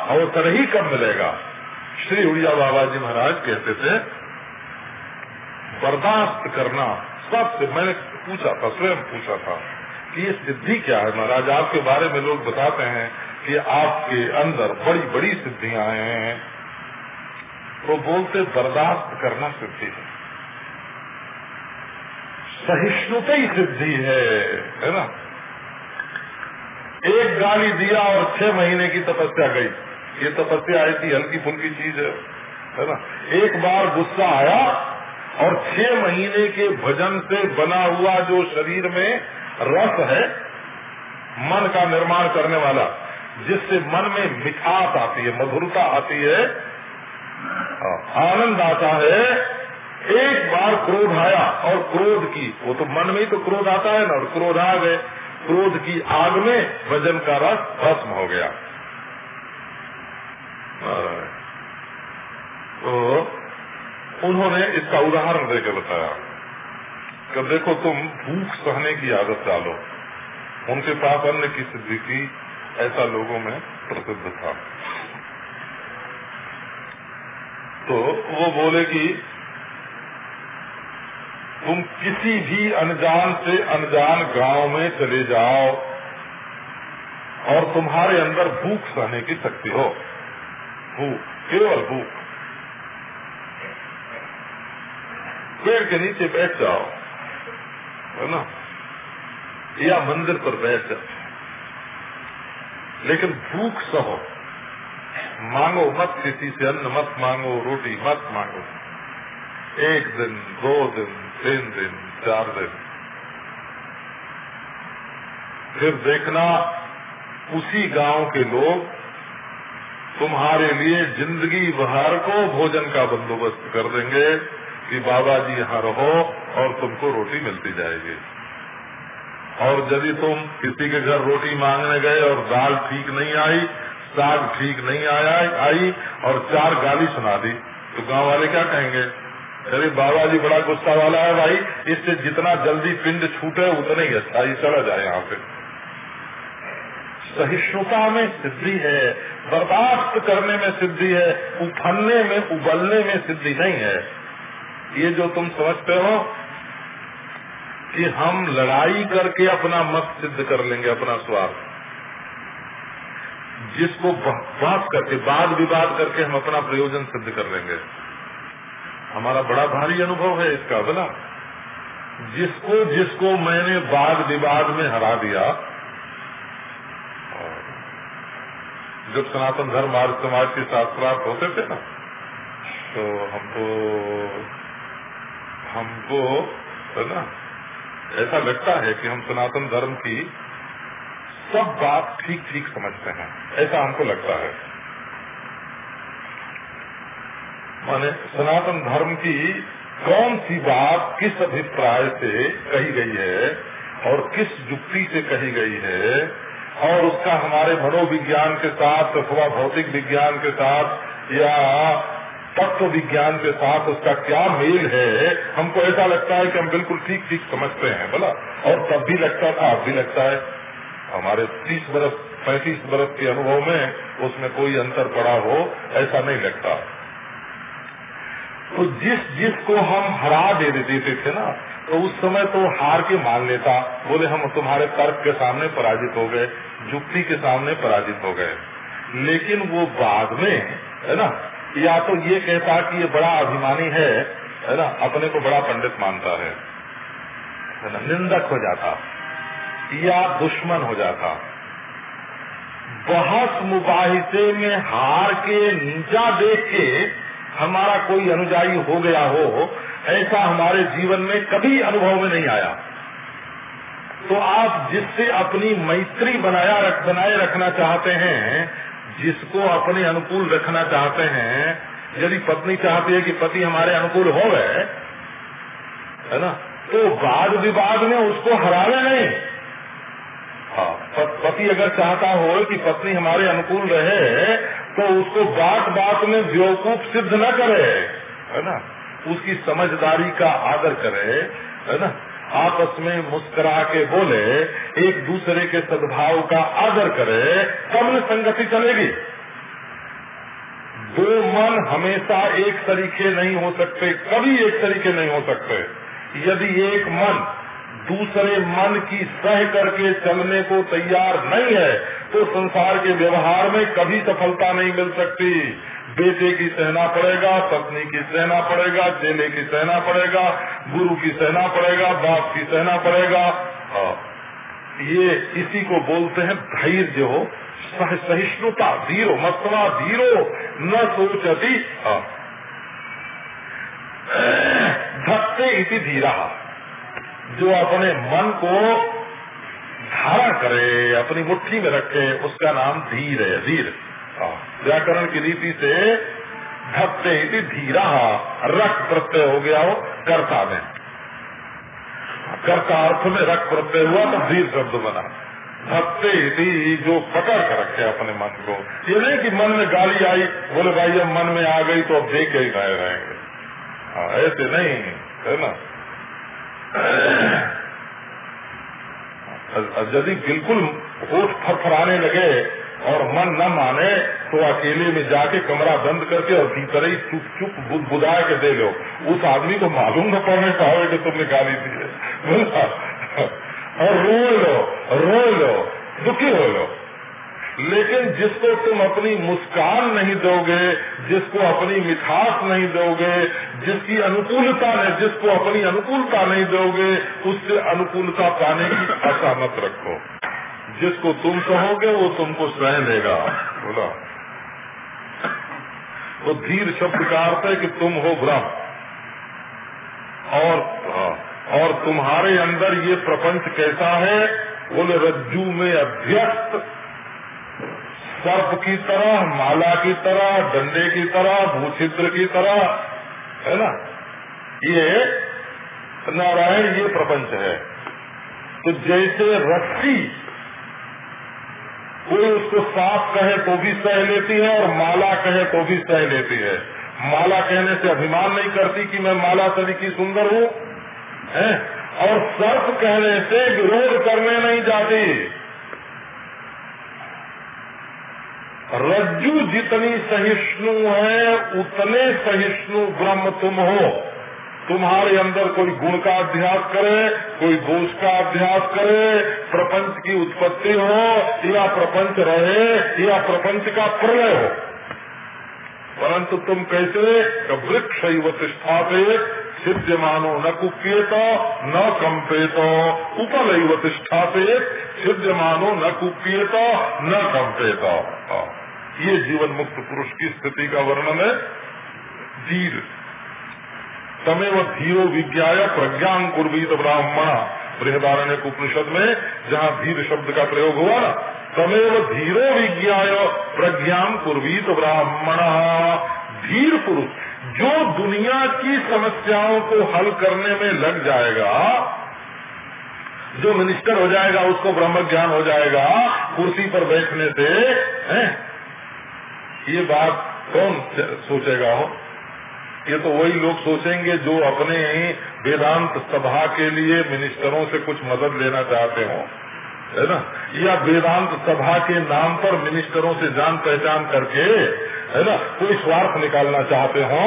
अवसर ही कब मिलेगा श्री उड़िया बाबा जी महाराज कहते थे बर्दाश्त करना, सबसे मैंने पूछा था, स्वयं पूछा था कि ये सिद्धि क्या है महाराज? आपके बारे में लोग बताते हैं कि आपके अंदर बड़ी बड़ी सिद्धियाँ आए हैं। तो बोलते, बर्दाश्त करना सिद्धि है। सहिष्णुता ही सिद्धि है है ना? एक गाली दिया और छह महीने की तपस्या गई। ये तपस्या आई थी हल्की फुल्की चीज़ है है ना? एक बार गुस्सा आया और छह महीने के भजन से बना हुआ जो शरीर में रस है, मन का निर्माण करने वाला, जिससे मन में मिठास आती है, मधुरता आती है आनंद आता है, एक बार क्रोध आया और क्रोध की, वो तो मन में ही तो क्रोध आता है ना, और क्रोध आ गए, क्रोध की आग में भजन का रस भस्म हो गया। तो उन्होंने इसका उदाहरण देकर बताया कि देखो तुम भूख सहने की आदत डालो। उनके पास अन्य की सिद्धि की ऐसा लोगों में प्रसिद्ध था। तो वो बोले कि तुम किसी भी अनजान से अनजान गाँव में चले जाओ और तुम्हारे अंदर भूख सहने की शक्ति हो। भूख, केवल भूख। पेड़ के नीचे बैठ जाओ। है ना? या मंदिर पर बैठ जाओ। लेकिन भूख सहो। मांगो मत किसी से, अन्न मत मांगो, रोटी मत मांगो। एक दिन, दो दिन, तीन दिन, चार दिन। फिर देखना, उसी गाँव के लोग तुम्हारे लिए ज़िंदगी भर को भोजन का बंदोबस्त कर देंगे। कि बाबा जी यहाँ रहो और तुमको रोटी मिलती जाएगी। और यदि तुम किसी के घर रोटी मांगने गए और दाल ठीक नहीं आई, साग ठीक नहीं आया, आई और चार गाली सुना दी तो गाँव वाले क्या कहेंगे? अरे बाबा जी बड़ा गुस्सा वाला है भाई, इससे जितना जल्दी पिंड छूटे उतना ही अच्छा ही चला जाए यहाँ पे। सहिष्णुता में सिद्धि है, बर्दाश्त करने में सिद्धि है उफलने में, उबलने में सिद्धि नहीं है। ये जो तुम समझते हो कि हम लड़ाई करके अपना मत सिद्ध कर लेंगे, अपना स्वार्थ। जिसको बात करके, वाद विवाद करके हम अपना प्रयोजन सिद्ध कर लेंगे। हमारा बड़ा भारी अनुभव है इसका बोला जिसको जिसको मैंने वाद विवाद में हरा दिया जब सनातन धर्म, आर्य समाज के शास्त्रार्थ होते थे ना तो हमको हमको, है ना? ऐसा लगता है कि हम सनातन धर्म की सब बात ठीक ठीक समझते हैं। ऐसा हमको लगता है। माने सनातन धर्म की कौन सी बात किस अभिप्राय से कही गई है और किस युक्ति से कही गई है और उसका हमारे मनोविज्ञान के साथ अथवा भौतिक विज्ञान के साथ या तत्व विज्ञान के साथ उसका क्या मेल है? हमको ऐसा लगता है कि हम बिल्कुल ठीक ठीक समझते हैं, बोला? और तब भी लगता था अब भी लगता है, हमारे तीस बरस, पैंतीस बरस के अनुभव में उसमें कोई अंतर पड़ा हो, ऐसा नहीं लगता। तो जिस जिस को हम हरा दे देते थे ना तो उस समय तो हार के मान लेता, बोले हम तुम्हारे तर्क के सामने पराजित हो गए, जुक्ति के सामने पराजित हो गए। लेकिन वो बाद में, है ना या तो ये कहता कि ये बड़ा अभिमानी है है ना, अपने को बड़ा पंडित मानता है है ना, निंदक हो जाता, या दुश्मन हो जाता। बहस मुबाहिसे में हार के नीचा देख के हमारा कोई अनुजाई हो गया हो, ऐसा हमारे जीवन में कभी अनुभव में नहीं आया। तो आप जिससे अपनी मैत्री बनाया रख, बनाए रखना चाहते हैं जिसको अपने अनुकूल रखना चाहते हैं, यदि पत्नी चाहती है कि पति हमारे अनुकूल हो गए, है ना तो वाद विवाद में उसको हरावे नहीं। हाँ पति अगर चाहता हो कि पत्नी हमारे अनुकूल रहे तो उसको बात बात में बेवकूफ़ सिद्ध न करे, है ना, उसकी समझदारी का आदर करे, है ना। आपस में मुस्कुरा के बोले, एक दूसरे के सद्भाव का आदर करे, तब संगति चलेगी। दो मन हमेशा एक तरीके नहीं हो सकते, कभी एक तरीके नहीं हो सकते। यदि एक मन दूसरे मन की सह करके चलने को तैयार नहीं है तो संसार के व्यवहार में कभी सफलता नहीं मिल सकती। बेटे की सहना पड़ेगा पत्नी की सहना पड़ेगा चेले की सहना पड़ेगा गुरु की सहना पड़ेगा बाप की सहना पड़ेगा हाँ। ये इसी को बोलते हैं धैर्य हो सह, सहिष्णुता धीरो मतवा धीरो न सोचती हाँ। धत्ते इति धीरा जो अपने मन को धारण करे अपनी मुट्ठी में रखे उसका नाम धीर है धीर व्याकरण की रीति से भक्ते इति धीरा रख प्रत्यय हो गया हो कर्ता में। कर्ता अर्थ में रख प्रत्यय हुआ तो धीर शब्द बना। भक्ते इति जो पकड़ कर रखे अपने मन को। ये नहीं कि मन में गाली आई बोले भाई अब मन में आ गई तो अब देख ही रहे रहेंगे। हाँ, ऐसे नहीं है ना? यदि बिल्कुल होठ फरफराने लगे और मन न माने तो अकेले में जाके कमरा बंद करके और भीतर ही चुप चुप बुद बुदा के दे लो उस आदमी को मालूम न पड़ने पाओ कि तुमने गाली दी है। और रो लो रो लो, दुखी हो लो। लेकिन जिसको तुम अपनी मुस्कान नहीं दोगे, जिसको अपनी मिठास नहीं दोगे, जिसकी अनुकूलता नहीं जिसको अपनी अनुकूलता नहीं दोगे, उससे अनुकूलता पाने की आशा मत रखो। जिसको तुम कहोगे, वो तुमको स्वयं देगा। बोला। तो धीर शब्द का अर्थ है कि तुम हो ब्रह्म। और और तुम्हारे अंदर ये प्रपंच कैसा है? बोले, रज्जू में अध्यस्त, सर्प की तरह, माला की तरह, डंडे की तरह, भूछिद्र की तरह, है ना? ये नारायण, ये प्रपंच है। तो जैसे रस्सी कोई उसको साफ़ कहे तो भी सह लेती है और माला कहे तो भी सह लेती है। माला कहने से अभिमान नहीं करती कि मैं माला सदी की सुंदर हूँ? और सर्प कहने से विरोध करने नहीं जाती। रज्जु जितनी सहिष्णु है, उतने सहिष्णु ब्रह्म तुम हो। तुम्हारे अंदर कोई गुण का अभ्यास करे, कोई दोष का अभ्यास करे, प्रपंच की उत्पत्ति हो, या प्रपंच रहे, या प्रपंच का प्रलय हो। परंतु तुम कैसे वृक्ष स्थापित सिद्ध मानो न कुपियत, न कंपेत। उपल तिष्ठापित सिद्ध मानो न कुपियत, न कंपेत। ये जीवन मुक्त पुरुष की स्थिति का वर्णन है। धीर तमेव धीरो विज्ञा प्रज्ञान कुर्वीत ब्राह्मण। बृहदारण्य उपनिषद में जहाँ धीर शब्द का प्रयोग हुआ ना, तमेव धीरो विज्ञा प्रज्ञान कुर्वीत ब्राह्मण। धीर पुरुष, जो दुनिया की समस्याओं को हल करने में लग जाएगा, जो मिनिस्टर हो जाएगा, उसको ब्रह्म ज्ञान हो जाएगा, कुर्सी पर बैठने से, है? ये बात कौन सोचेगा? हो ये तो वही लोग सोचेंगे जो अपने वेदांत सभा के लिए मिनिस्टरों से कुछ मदद लेना चाहते हो, है ना? या वेदांत सभा के नाम पर मिनिस्टरों से जान पहचान करके, है ना, कोई स्वार्थ निकालना चाहते हो,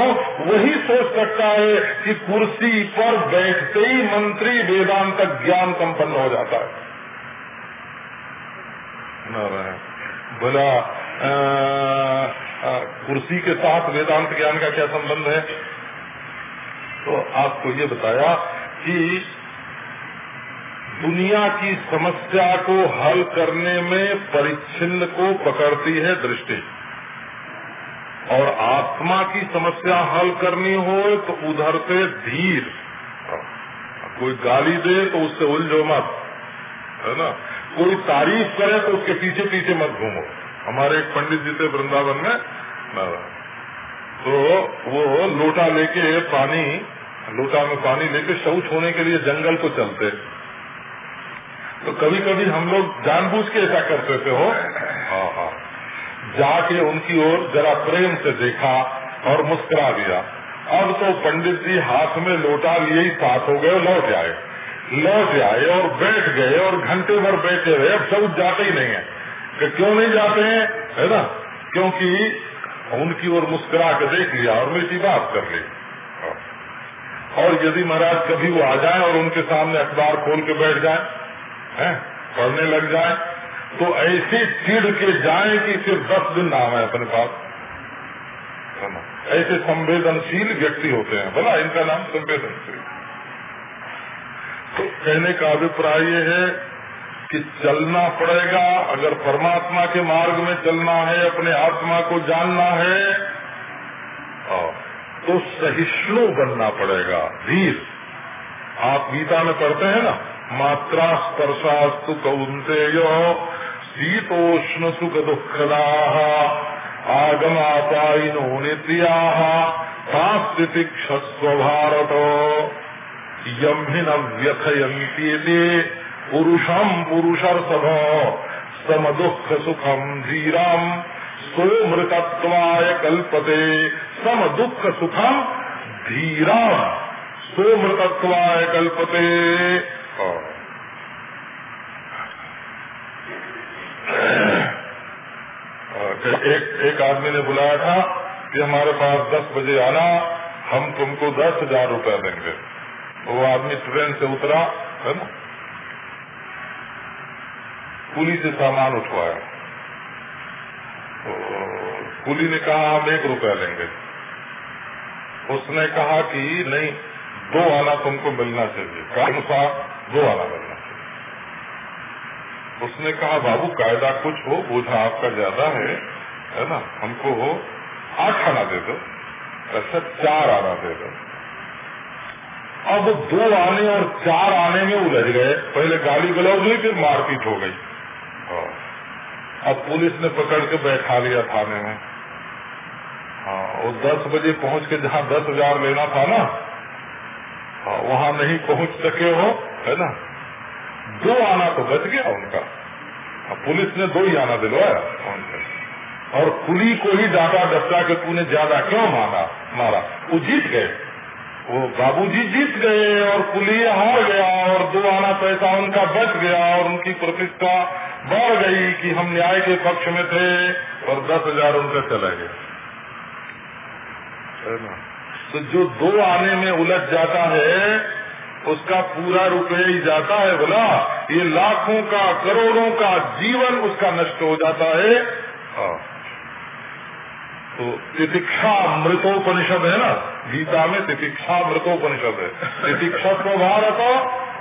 वही सोच सकता है कि कुर्सी पर बैठते ही मंत्री वेदांत ज्ञान संपन्न हो जाता है। बोला कुर्सी के साथ वेदांत ज्ञान का क्या संबंध है? तो आपको ये बताया कि दुनिया की समस्या को हल करने में परिच्छिन्न को पकड़ती है दृष्टि। और आत्मा की समस्या हल करनी हो तो उधर से धीर। कोई गाली दे तो उससे उलझो मत, है ना? कोई तारीफ़ करे तो उसके पीछे पीछे मत घूमो। हमारे एक पंडित जी थे वृंदावन में तो वो लोटा लेके पानी, लोटा में पानी लेके शौच होने के लिए जंगल को चलते। तो कभी कभी हम लोग जानबूझ के ऐसा करते थे, हो। हाँ हाँ। जाके उनकी ओर जरा प्रेम से देखा और मुस्कुरा दिया। अब तो पंडित जी हाथ में लोटा लिए ही साथ हो गए लौट आए। लौट आए और बैठ गए और घंटे भर बैठे रहे, अब शौच जाते ही नहीं है। क्यों नहीं जाते हैं? है ना? क्योंकि उनकी ओर मुस्कुरा के देख लिया और मीठी बात कर ली। और यदि महाराज कभी वो आ जाए और उनके सामने अखबार खोल के बैठ जाए, है? पढ़ने लग जाए तो ऐसे चिड़ के जाए कि सिर्फ़ दस दिन नाम है अपने पास। ऐसे संवेदनशील व्यक्ति होते हैं। बोला, इनका नाम संवेदनशील। तो कहने का अभिप्राय ये है कि चलना पड़ेगा। अगर परमात्मा के मार्ग में चलना है, अपने आत्मा को जानना है तो सहिष्णु बनना पड़ेगा। धीर आप गीता में पढ़ते हैं ना, मात्रा स्पर्शास्तु कौंतेय शीतोष्ण सुख दुखदा आगमापाइनो नित्या सास्तिक्षस्व भारत यम ही न व्यथयती पुरुषम पुरुषर्षभ सम दुख सुखम धीरम, सोमृतत्वाय कल्पते सम दुख सुखम धीरम, सोमृतत्वाय कल्पते। एक एक आदमी ने बुलाया था कि हमारे पास दस बजे आना, हम तुमको दस हज़ार रूपया देंगे। वो आदमी ट्रेन से उतरा, है ना? कुली से सामान उठवाया। कुली ने कहा, आप एक रुपया लेंगे। उसने कहा कि, नहीं, दो आना तुमको मिलना चाहिए। साहब दो आना मिलना चाहिए। उसने कहा, बाबू, कायदा कुछ हो, बोझा आपका ज़्यादा है है ना? हमको हो आठ आना दे दो, ऐसा चार आना दे दो। अब दो आने और चार आने में उलझ गए। पहले गाली गलौज हुई, फिर मारपीट हो गई। हाँ। अब पुलिस ने पकड़ के बैठा लिया थाने में। हाँ वो दस बजे पहुँच के जहाँ दस हज़ार लेना था ना हाँ, वहाँ नहीं पहुँच सके हो है ना? दो आना तो बच गया उनका। पुलिस ने दो ही आना दिलवाया और कुली को ही डाटा डपटा के तूने ज़्यादा क्यों मारा मारा? वो जीत गए। वो बाबूजी जीत गए और कुली हार गया और दो आना पैसा उनका बच गया और उनकी प्रतिष्ठा बढ़ गई कि हम न्याय के पक्ष में थे और दस हज़ार उनका चला गया तो जो दो आने में उलझ जाता है उसका पूरा रुपये ही जाता है बोला। ये लाखों का करोड़ों का जीवन उसका नष्ट हो जाता है। हाँ। तो तितिक्षा मृतोपनिषद है ना? गीता में तितिक्षा मृतोपनिषद है। तितिक्षा तो भारत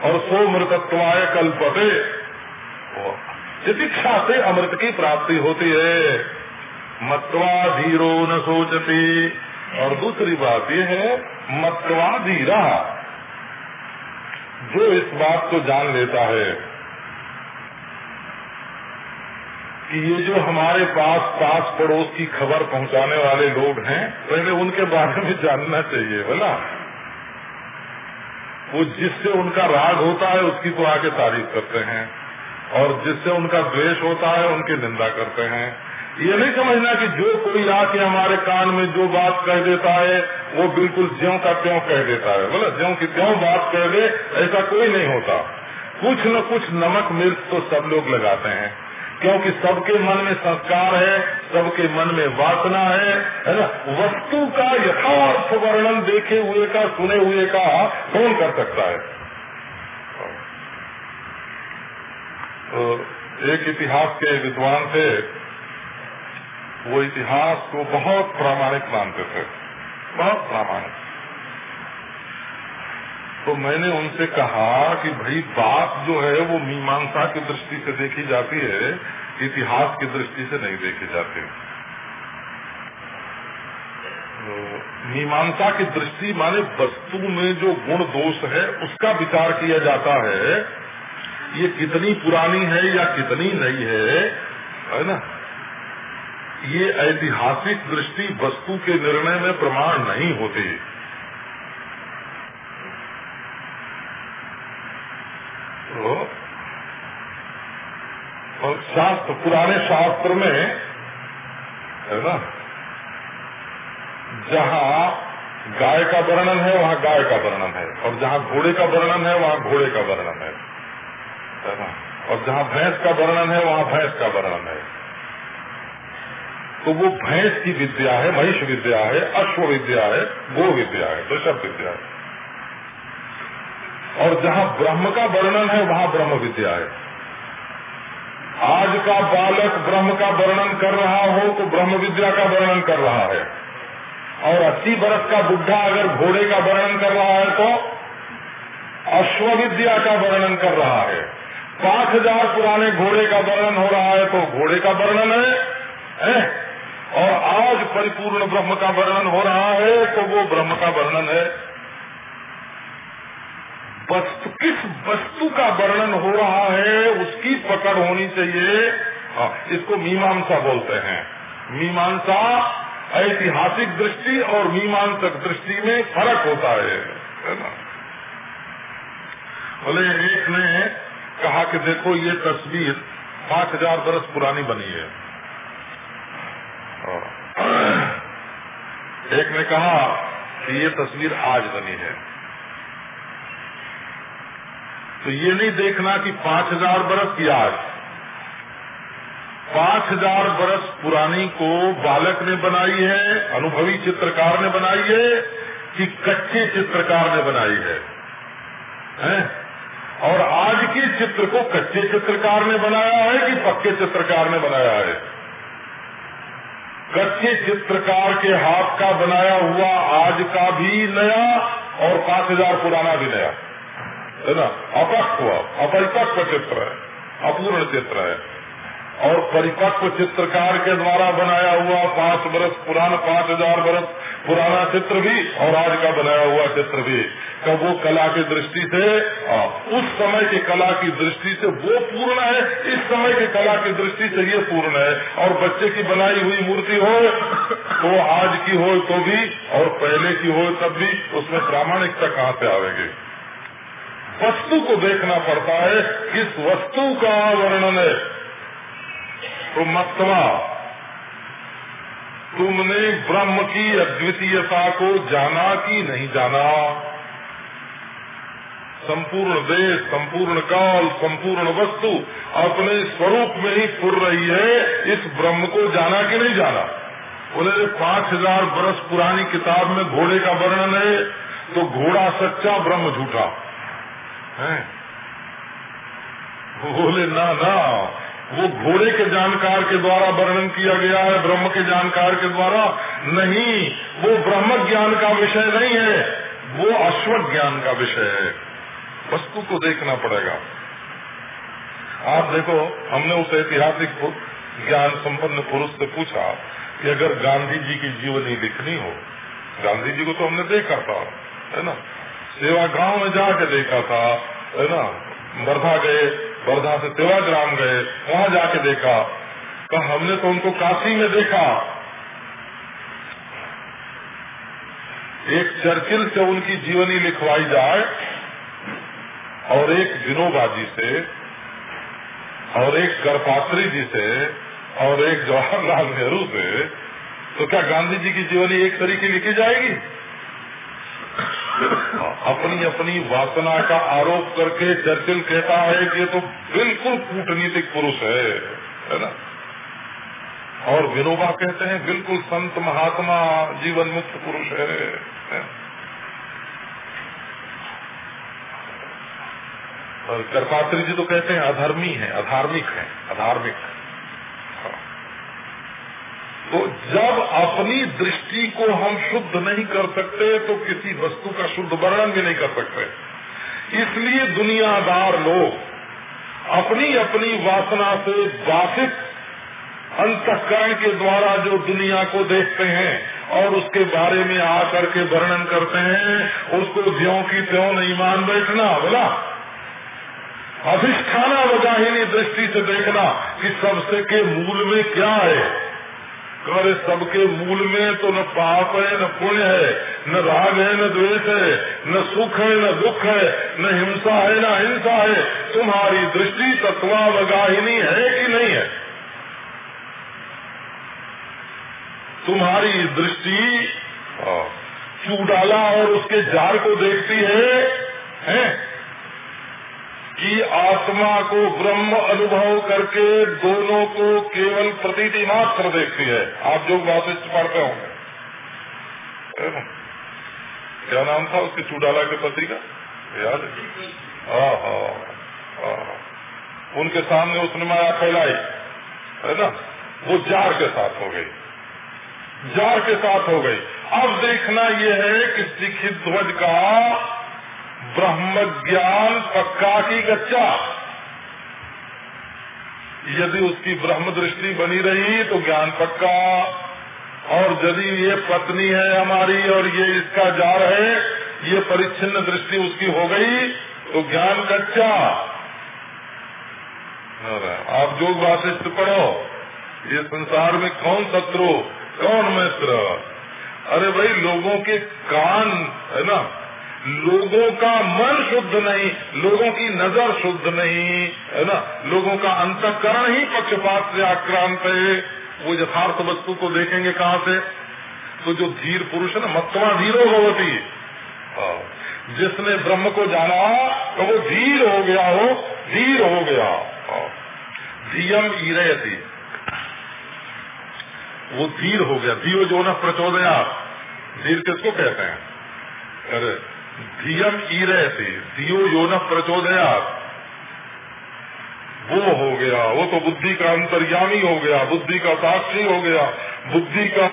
और सो मृतत्वाय कल्पते तितिक्षा से अमृत की प्राप्ति होती है। मत्वा धीरो न सोचती। और दूसरी बात यह है मत्वा धीरा जो इस बात को जान लेता है कि ये जो हमारे पास पास पड़ोस की खबर पहुँचाने वाले लोग हैं, पहले उनके बारे में जानना चाहिए बोला वो जिससे उनका राग होता है, उसकी तो आगे तारीफ़ करते हैं। और जिससे उनका द्वेष होता है, उनकी निंदा करते हैं। ये नहीं समझना कि जो कोई आके हमारे कान में जो बात कह देता है, वो बिल्कुल ज्यो का त्यों कह देता है। बोला, ज्यो की त्यों बात कह दे, ऐसा कोई नहीं होता। कुछ न कुछ नमक मिर्च तो सब लोग लगाते हैं, क्योंकि सबके मन में संस्कार है, सबके मन में वासना है है ना? वस्तु का यथार्थ वर्णन देखे हुए का, सुने हुए का कौन कर सकता है? तो एक इतिहास के विद्वान थे, वो इतिहास को बहुत प्रामाणिक मानते थे, बहुत प्रामाणिक। तो मैंने उनसे कहा कि भाई, बात जो है वो मीमांसा की दृष्टि से देखी जाती है, इतिहास की दृष्टि से नहीं देखी जाती। तो मीमांसा की दृष्टि माने वस्तु में जो गुण दोष है, उसका विचार किया जाता है ये कितनी पुरानी है या कितनी नई है है ना? ये ऐतिहासिक दृष्टि वस्तु के निर्णय में प्रमाण नहीं होती। तो और शास्त्र, पुराने शास्त्र में, है ना? जहाँ गाय का वर्णन है, वहाँ गाय का वर्णन है, और जहाँ घोड़े का वर्णन है, वहाँ घोड़े का वर्णन है। और जहाँ भैंस का वर्णन है, वहाँ भैंस का वर्णन है। तो वो भैंस की विद्या है, महिष विद्या है, अश्व विद्या है, गो विद्या है तो सब विद्या है। और जहाँ ब्रह्म का वर्णन है, वहाँ ब्रह्म विद्या है। आज का बालक ब्रह्म का वर्णन कर रहा हो तो ब्रह्म विद्या का वर्णन कर रहा है। और अस्सी बरस का बुढ़ा अगर घोड़े का वर्णन कर रहा है तो अश्व विद्या का वर्णन कर रहा है। पाँच हज़ार पुराने घोड़े का वर्णन हो रहा है तो घोड़े का वर्णन है, है? और आज परिपूर्ण ब्रह्म का वर्णन हो रहा है तो वो ब्रह्म का वर्णन है। वस्तु किस वस्तु का वर्णन हो रहा है उसकी पकड़ होनी चाहिए। हाँ, इसको मीमांसा बोलते हैं। मीमांसा ऐतिहासिक दृष्टि और मीमांसक दृष्टि में फ़र्क होता है। बोले एक ने कहा कि देखो ये तस्वीर पाँच हज़ार बरस पुरानी बनी है। एक ने कहा कि ये तस्वीर आज बनी है। तो ये नहीं देखना कि पाँच हज़ार बरस की आज। पाँच हज़ार बरस पुरानी को बालक ने बनाई है अनुभवी चित्रकार ने बनाई है कि कच्चे चित्रकार ने बनाई है, है? और आज के चित्र को कच्चे चित्रकार ने बनाया है कि पक्के चित्रकार ने बनाया है? कच्चे चित्रकार के हाथ का बनाया हुआ आज का भी नया और पाँच हज़ार पुराना भी नया। है ना? अपक्व अपरिपक्व चित्र है, अपूर्ण चित्र है। और परिपक्व चित्रकार के द्वारा बनाया हुआ पाँच बरस, पुराना पाँच हज़ार बरस, पुराना चित्र भी, और आज का बनाया हुआ चित्र भी। कब वो कला की दृष्टि से उस समय की कला की दृष्टि से वो पूर्ण है, इस समय की कला की दृष्टि से ये पूर्ण है। और बच्चे की बनाई हुई मूर्ति हो तो आज की हो तो भी, और पहले की हो तब भी, उसमें प्रामाणिकता कहाँ से आवेगी? वस्तु को देखना पड़ता है, किस वस्तु का वर्णन है। तो मत्वा तुमने ब्रह्म की अद्वितीयता को जाना कि नहीं जाना? संपूर्ण देश संपूर्ण काल, संपूर्ण वस्तु अपने स्वरूप में ही फुर रही है, इस ब्रह्म को जाना कि नहीं जाना? बोले पाँच हज़ार बरस पुरानी किताब में घोड़े का वर्णन है तो घोड़ा सच्चा ब्रह्म झूठा। है? बोले, ना ना वो घोड़े के जानकार के द्वारा वर्णन किया गया है, ब्रह्म के जानकार के द्वारा। नहीं, वो ब्रह्म ज्ञान का विषय नहीं है, वो अश्व ज्ञान का विषय है। वस्तु को देखना पड़ेगा। आप देखो, हमने उस ऐतिहासिक ज्ञान संपन्न पुरुष से पूछा कि अगर गांधी जी की जीवनी लिखनी हो, गांधी जी को तो हमने देखा था, है ना? सेवा गाँव में जाके देखा था, है ना? वर्धा गए वर्धा से सेवाग्राम गए, वहाँ जाके देखा। तो हमने तो उनको काशी में देखा। एक चर्चिल से उनकी जीवनी लिखवाई जाए और एक विनोबा जी से, और एक करपात्री जी से, और एक जवाहरलाल नेहरू से तो क्या गांधी जी की जीवनी एक तरीके लिखी जाएगी? अपनी अपनी वासना का आरोप करके चर्चिल कहता है कि ये तो बिल्कुल कूटनीतिक पुरुष है है ना और विनोबा कहते हैं, बिल्कुल संत महात्मा जीवन मुक्त पुरुष है? और कर्पात्री जी तो कहते हैं अधर्मी है, अधार्मिक है अधार्मिक है तो जब अपनी दृष्टि को हम शुद्ध नहीं कर सकते तो किसी वस्तु का शुद्ध वर्णन भी नहीं कर सकते। इसलिए दुनियादार लोग अपनी अपनी वासना से बाधित अंतकरण के द्वारा जो दुनिया को देखते हैं और उसके बारे में आकर के वर्णन करते हैं, उसको ज्यो की त्यों नहीं मान बैठना, बोला। अधिष्ठाना वजाहिनी दृष्टि से देखना कि सबसे के मूल में क्या है। अरे सबके मूल में तो न पाप है न पुण्य है न राग है न द्वेष है न सुख है न दुख है न हिंसा है न हिंसा है तुम्हारी दृष्टि तत्वावगाहिनी है कि नहीं है तुम्हारी दृष्टि चूडाला और उसके जार को देखती है, है? कि आत्मा को ब्रह्म अनुभव करके दोनों को केवल प्रतीति मात्र देखती है। आप जो वाशिष्ठ पढ़ते होंगे। क्या नाम था उसके चूडाला के पति का याद उनके सामने उसने माया फैलाई है ना? वो जार के साथ हो गई। जार के साथ हो गई। अब देखना यह है कि सिखित ध्वज का ब्रह्म ज्ञान पक्का की गच्चा। यदि उसकी ब्रह्म दृष्टि बनी रही तो ज्ञान पक्का। और यदि ये पत्नी है हमारी और ये इसका जार है ये परिच्छिन्न दृष्टि उसकी हो गई तो ज्ञान कच्चा आप जो वाशिष्ठ पढ़ो, ये संसार में कौन शत्रु, कौन मित्र? अरे भाई, लोगों के कान, है ना? लोगों का मन शुद्ध नहीं, लोगों की नज़र शुद्ध नहीं, है ना? लोगों का अंतकरण ही पक्षपात से आक्रांत है। वो यथार्थ वस्तु को देखेंगे कहाँ से? तो जो धीर पुरुष है ना मत्वा धीरो भगवती हाँ। जिसने ब्रह्म को जाना तो वो धीर हो गया हो, धीर हो गया। हाँ। धीयम ईरयती। वो धीर हो गया। धीरो जो न प्रचोदया धीर किसको कहते हैं? अरे धियम ईरे थी दियो यो न प्रचोदया वो हो गया, वो तो बुद्धि का अंतर्यामी हो गया, बुद्धि का साक्षी हो गया, बुद्धि का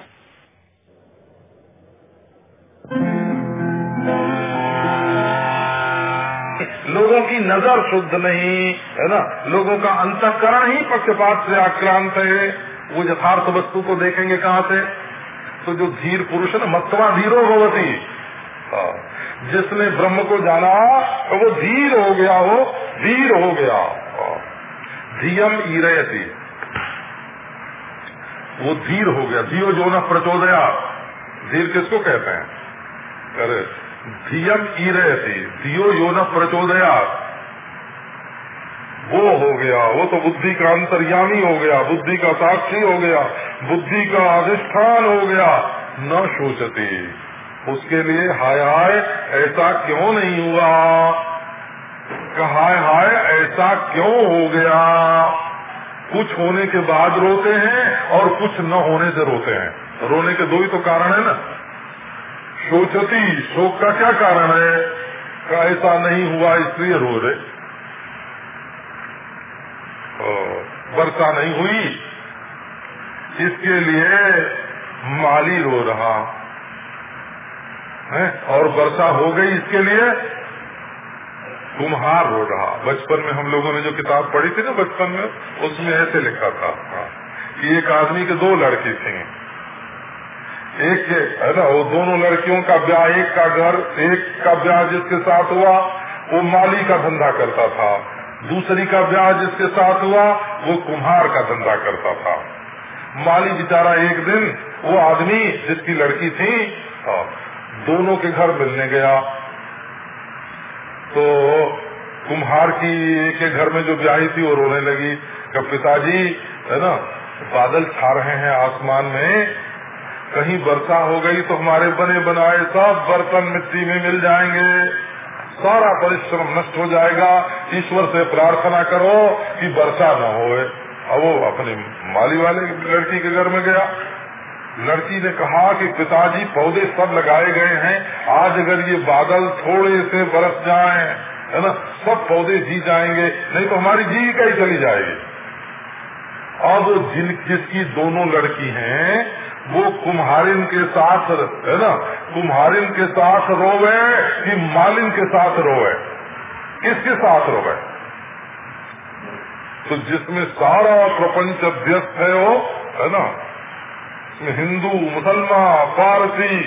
लोगों की नज़र शुद्ध नहीं, है ना? लोगों का अंतकरण ही पक्षपात से आक्रांत है। वो यथार्थ वस्तु को देखेंगे कहाँ से? तो जो धीर पुरुष है ना, मत्वा धीरो भगवती। जिसने ब्रह्म को जाना तो वो धीर हो गया हो धीर हो गया। धीयम ईरयती। वो धीर हो गया। धीयो जो न प्रचोदया। धीर किसको कहते हैं? अरे, धीयम ईरयती। धियो यो न प्रचोदया। वो हो गया। वो तो बुद्धि का अंतर्यामी हो गया। बुद्धि का साक्षी हो गया। बुद्धि का अधिष्ठान हो गया। न सोचती उसके लिए हाय हाय, ऐसा क्यों नहीं हुआ? हाय हाय, ऐसा क्यों हो गया? कुछ होने के बाद रोते हैं और कुछ न होने से रोते हैं। रोने के दो ही तो कारण है ना। सोचती शोक का क्या कारण है? का ऐसा नहीं हुआ, इसलिए रो रहे। वर्षा नहीं हुई। इसके लिए माली रो रहा। है और वर्षा हो गई इसके लिए कुम्हार हो रहा। बचपन में हम लोगों ने जो किताब पढ़ी थी ना बचपन में उसमें ऐसे लिखा था कि एक आदमी के दो लड़की थी। एक के है ना वो दोनों लड़कियों का ब्याह एक का घर एक का ब्याह जिसके साथ हुआ वो माली का धंधा करता था। दूसरी का ब्याह जिसके साथ हुआ वो कुम्हार का धंधा करता था। माली बेचारा एक दिन वो आदमी जिसकी लड़की थी हाँ, दोनों के घर मिलने गया। तो कुम्हार की एक के घर में जो ब्याही थी, वो रोने लगी। कब पिताजी, है ना, बादल छा रहे हैं आसमान में। कहीं वर्षा हो गई तो हमारे बने बनाए सब बर्तन मिट्टी में मिल जाएँगे। सारा परिश्रम नष्ट हो जाएगा। ईश्वर से प्रार्थना करो कि वर्षा न हो अब वो अपने माली वाले लड़की के घर में गया। लड़की ने कहा कि पिताजी पौधे सब लगाए गए हैं, आज अगर ये बादल थोड़े से बरस जाए, है ना, सब पौधे जी जाएँगे, नहीं तो हमारी जी ही चली जाएगी। अब जिन, जिसकी दोनों लड़की हैं, वो कुम्हारिन के साथ, है ना, कुम्हारिन के साथ रोवे कि मालिन के साथ रोवे? किसके साथ रोवे? तो जिसमें सारा प्रपंच अभ्यस्त है वो, है ना हिंदू, मुसलमान, पारसी,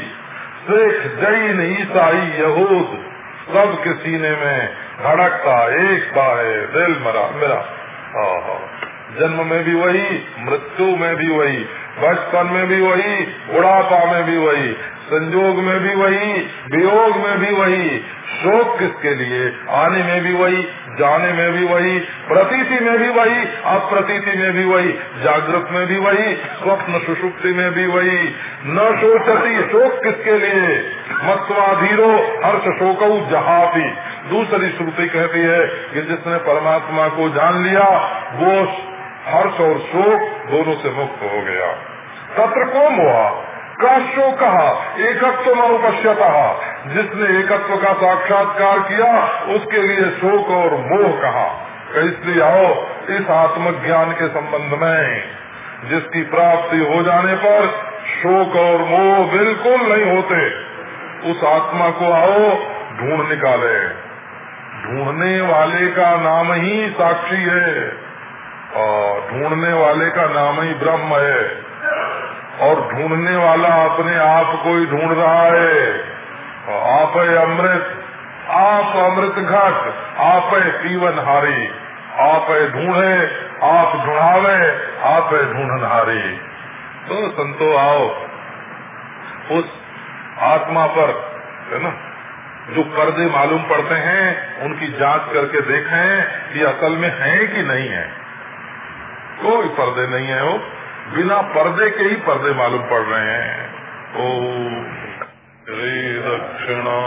सिख, जैन, ईसाई, यहूद, सब के सीने में धड़कता, एकता है, दिल मरा, मेरा। जन्म में भी वही, मृत्यु में भी वही, बचपन में भी वही, बुढ़ापा में भी वही, संजोग में भी वही, वियोग में भी वही, शोक किसके लिए? आने में भी वही जाने में भी वही, प्रतीति में भी वही, अप्रतीति में भी वही, जागृत में भी वही, स्वप्न सुषुप्ति में भी वही। न शोचती शोक किसके लिए? मत्वाधीरो हर्ष शोक जहापी। दूसरी श्रुति कहती है कि जिसने परमात्मा को जान लिया, वो हर्ष और शोक दोनों से मुक्त हो गया। तत्र कौन हुआ? काशो कहा, एकत्व अनुपश्यता जिसने एकत्व का साक्षात्कार किया, उसके लिए शोक और मोह कहा इसलिए आओ, इस आत्मज्ञान के संबंध में, जिसकी प्राप्ति हो जाने पर शोक और मोह बिल्कुल नहीं होते। उस आत्मा को आओ, ढूंढ निकाले। ढूँढने वाले का नाम ही साक्षी है, और ढूँढने वाले का नाम ही ब्रह्म है। और ढूँढने वाला अपने आप को ही ढूंढ रहा है। आप अमृत आप अमृत घट, आप पीवन हारी। आप ढूंढे, आप ढूंढावे, आप ढूंढन हारी। तो संतो आओ, उस आत्मा पर, है ना, जो पर्दे मालूम पड़ते हैं, उनकी जाँच करके देखें कि असल में है कि नहीं है। कोई पर्दे नहीं है वो। बिना पर्दे के ही पर्दे मालूम पड़ रहे हैं। ओ रे दक्षिणा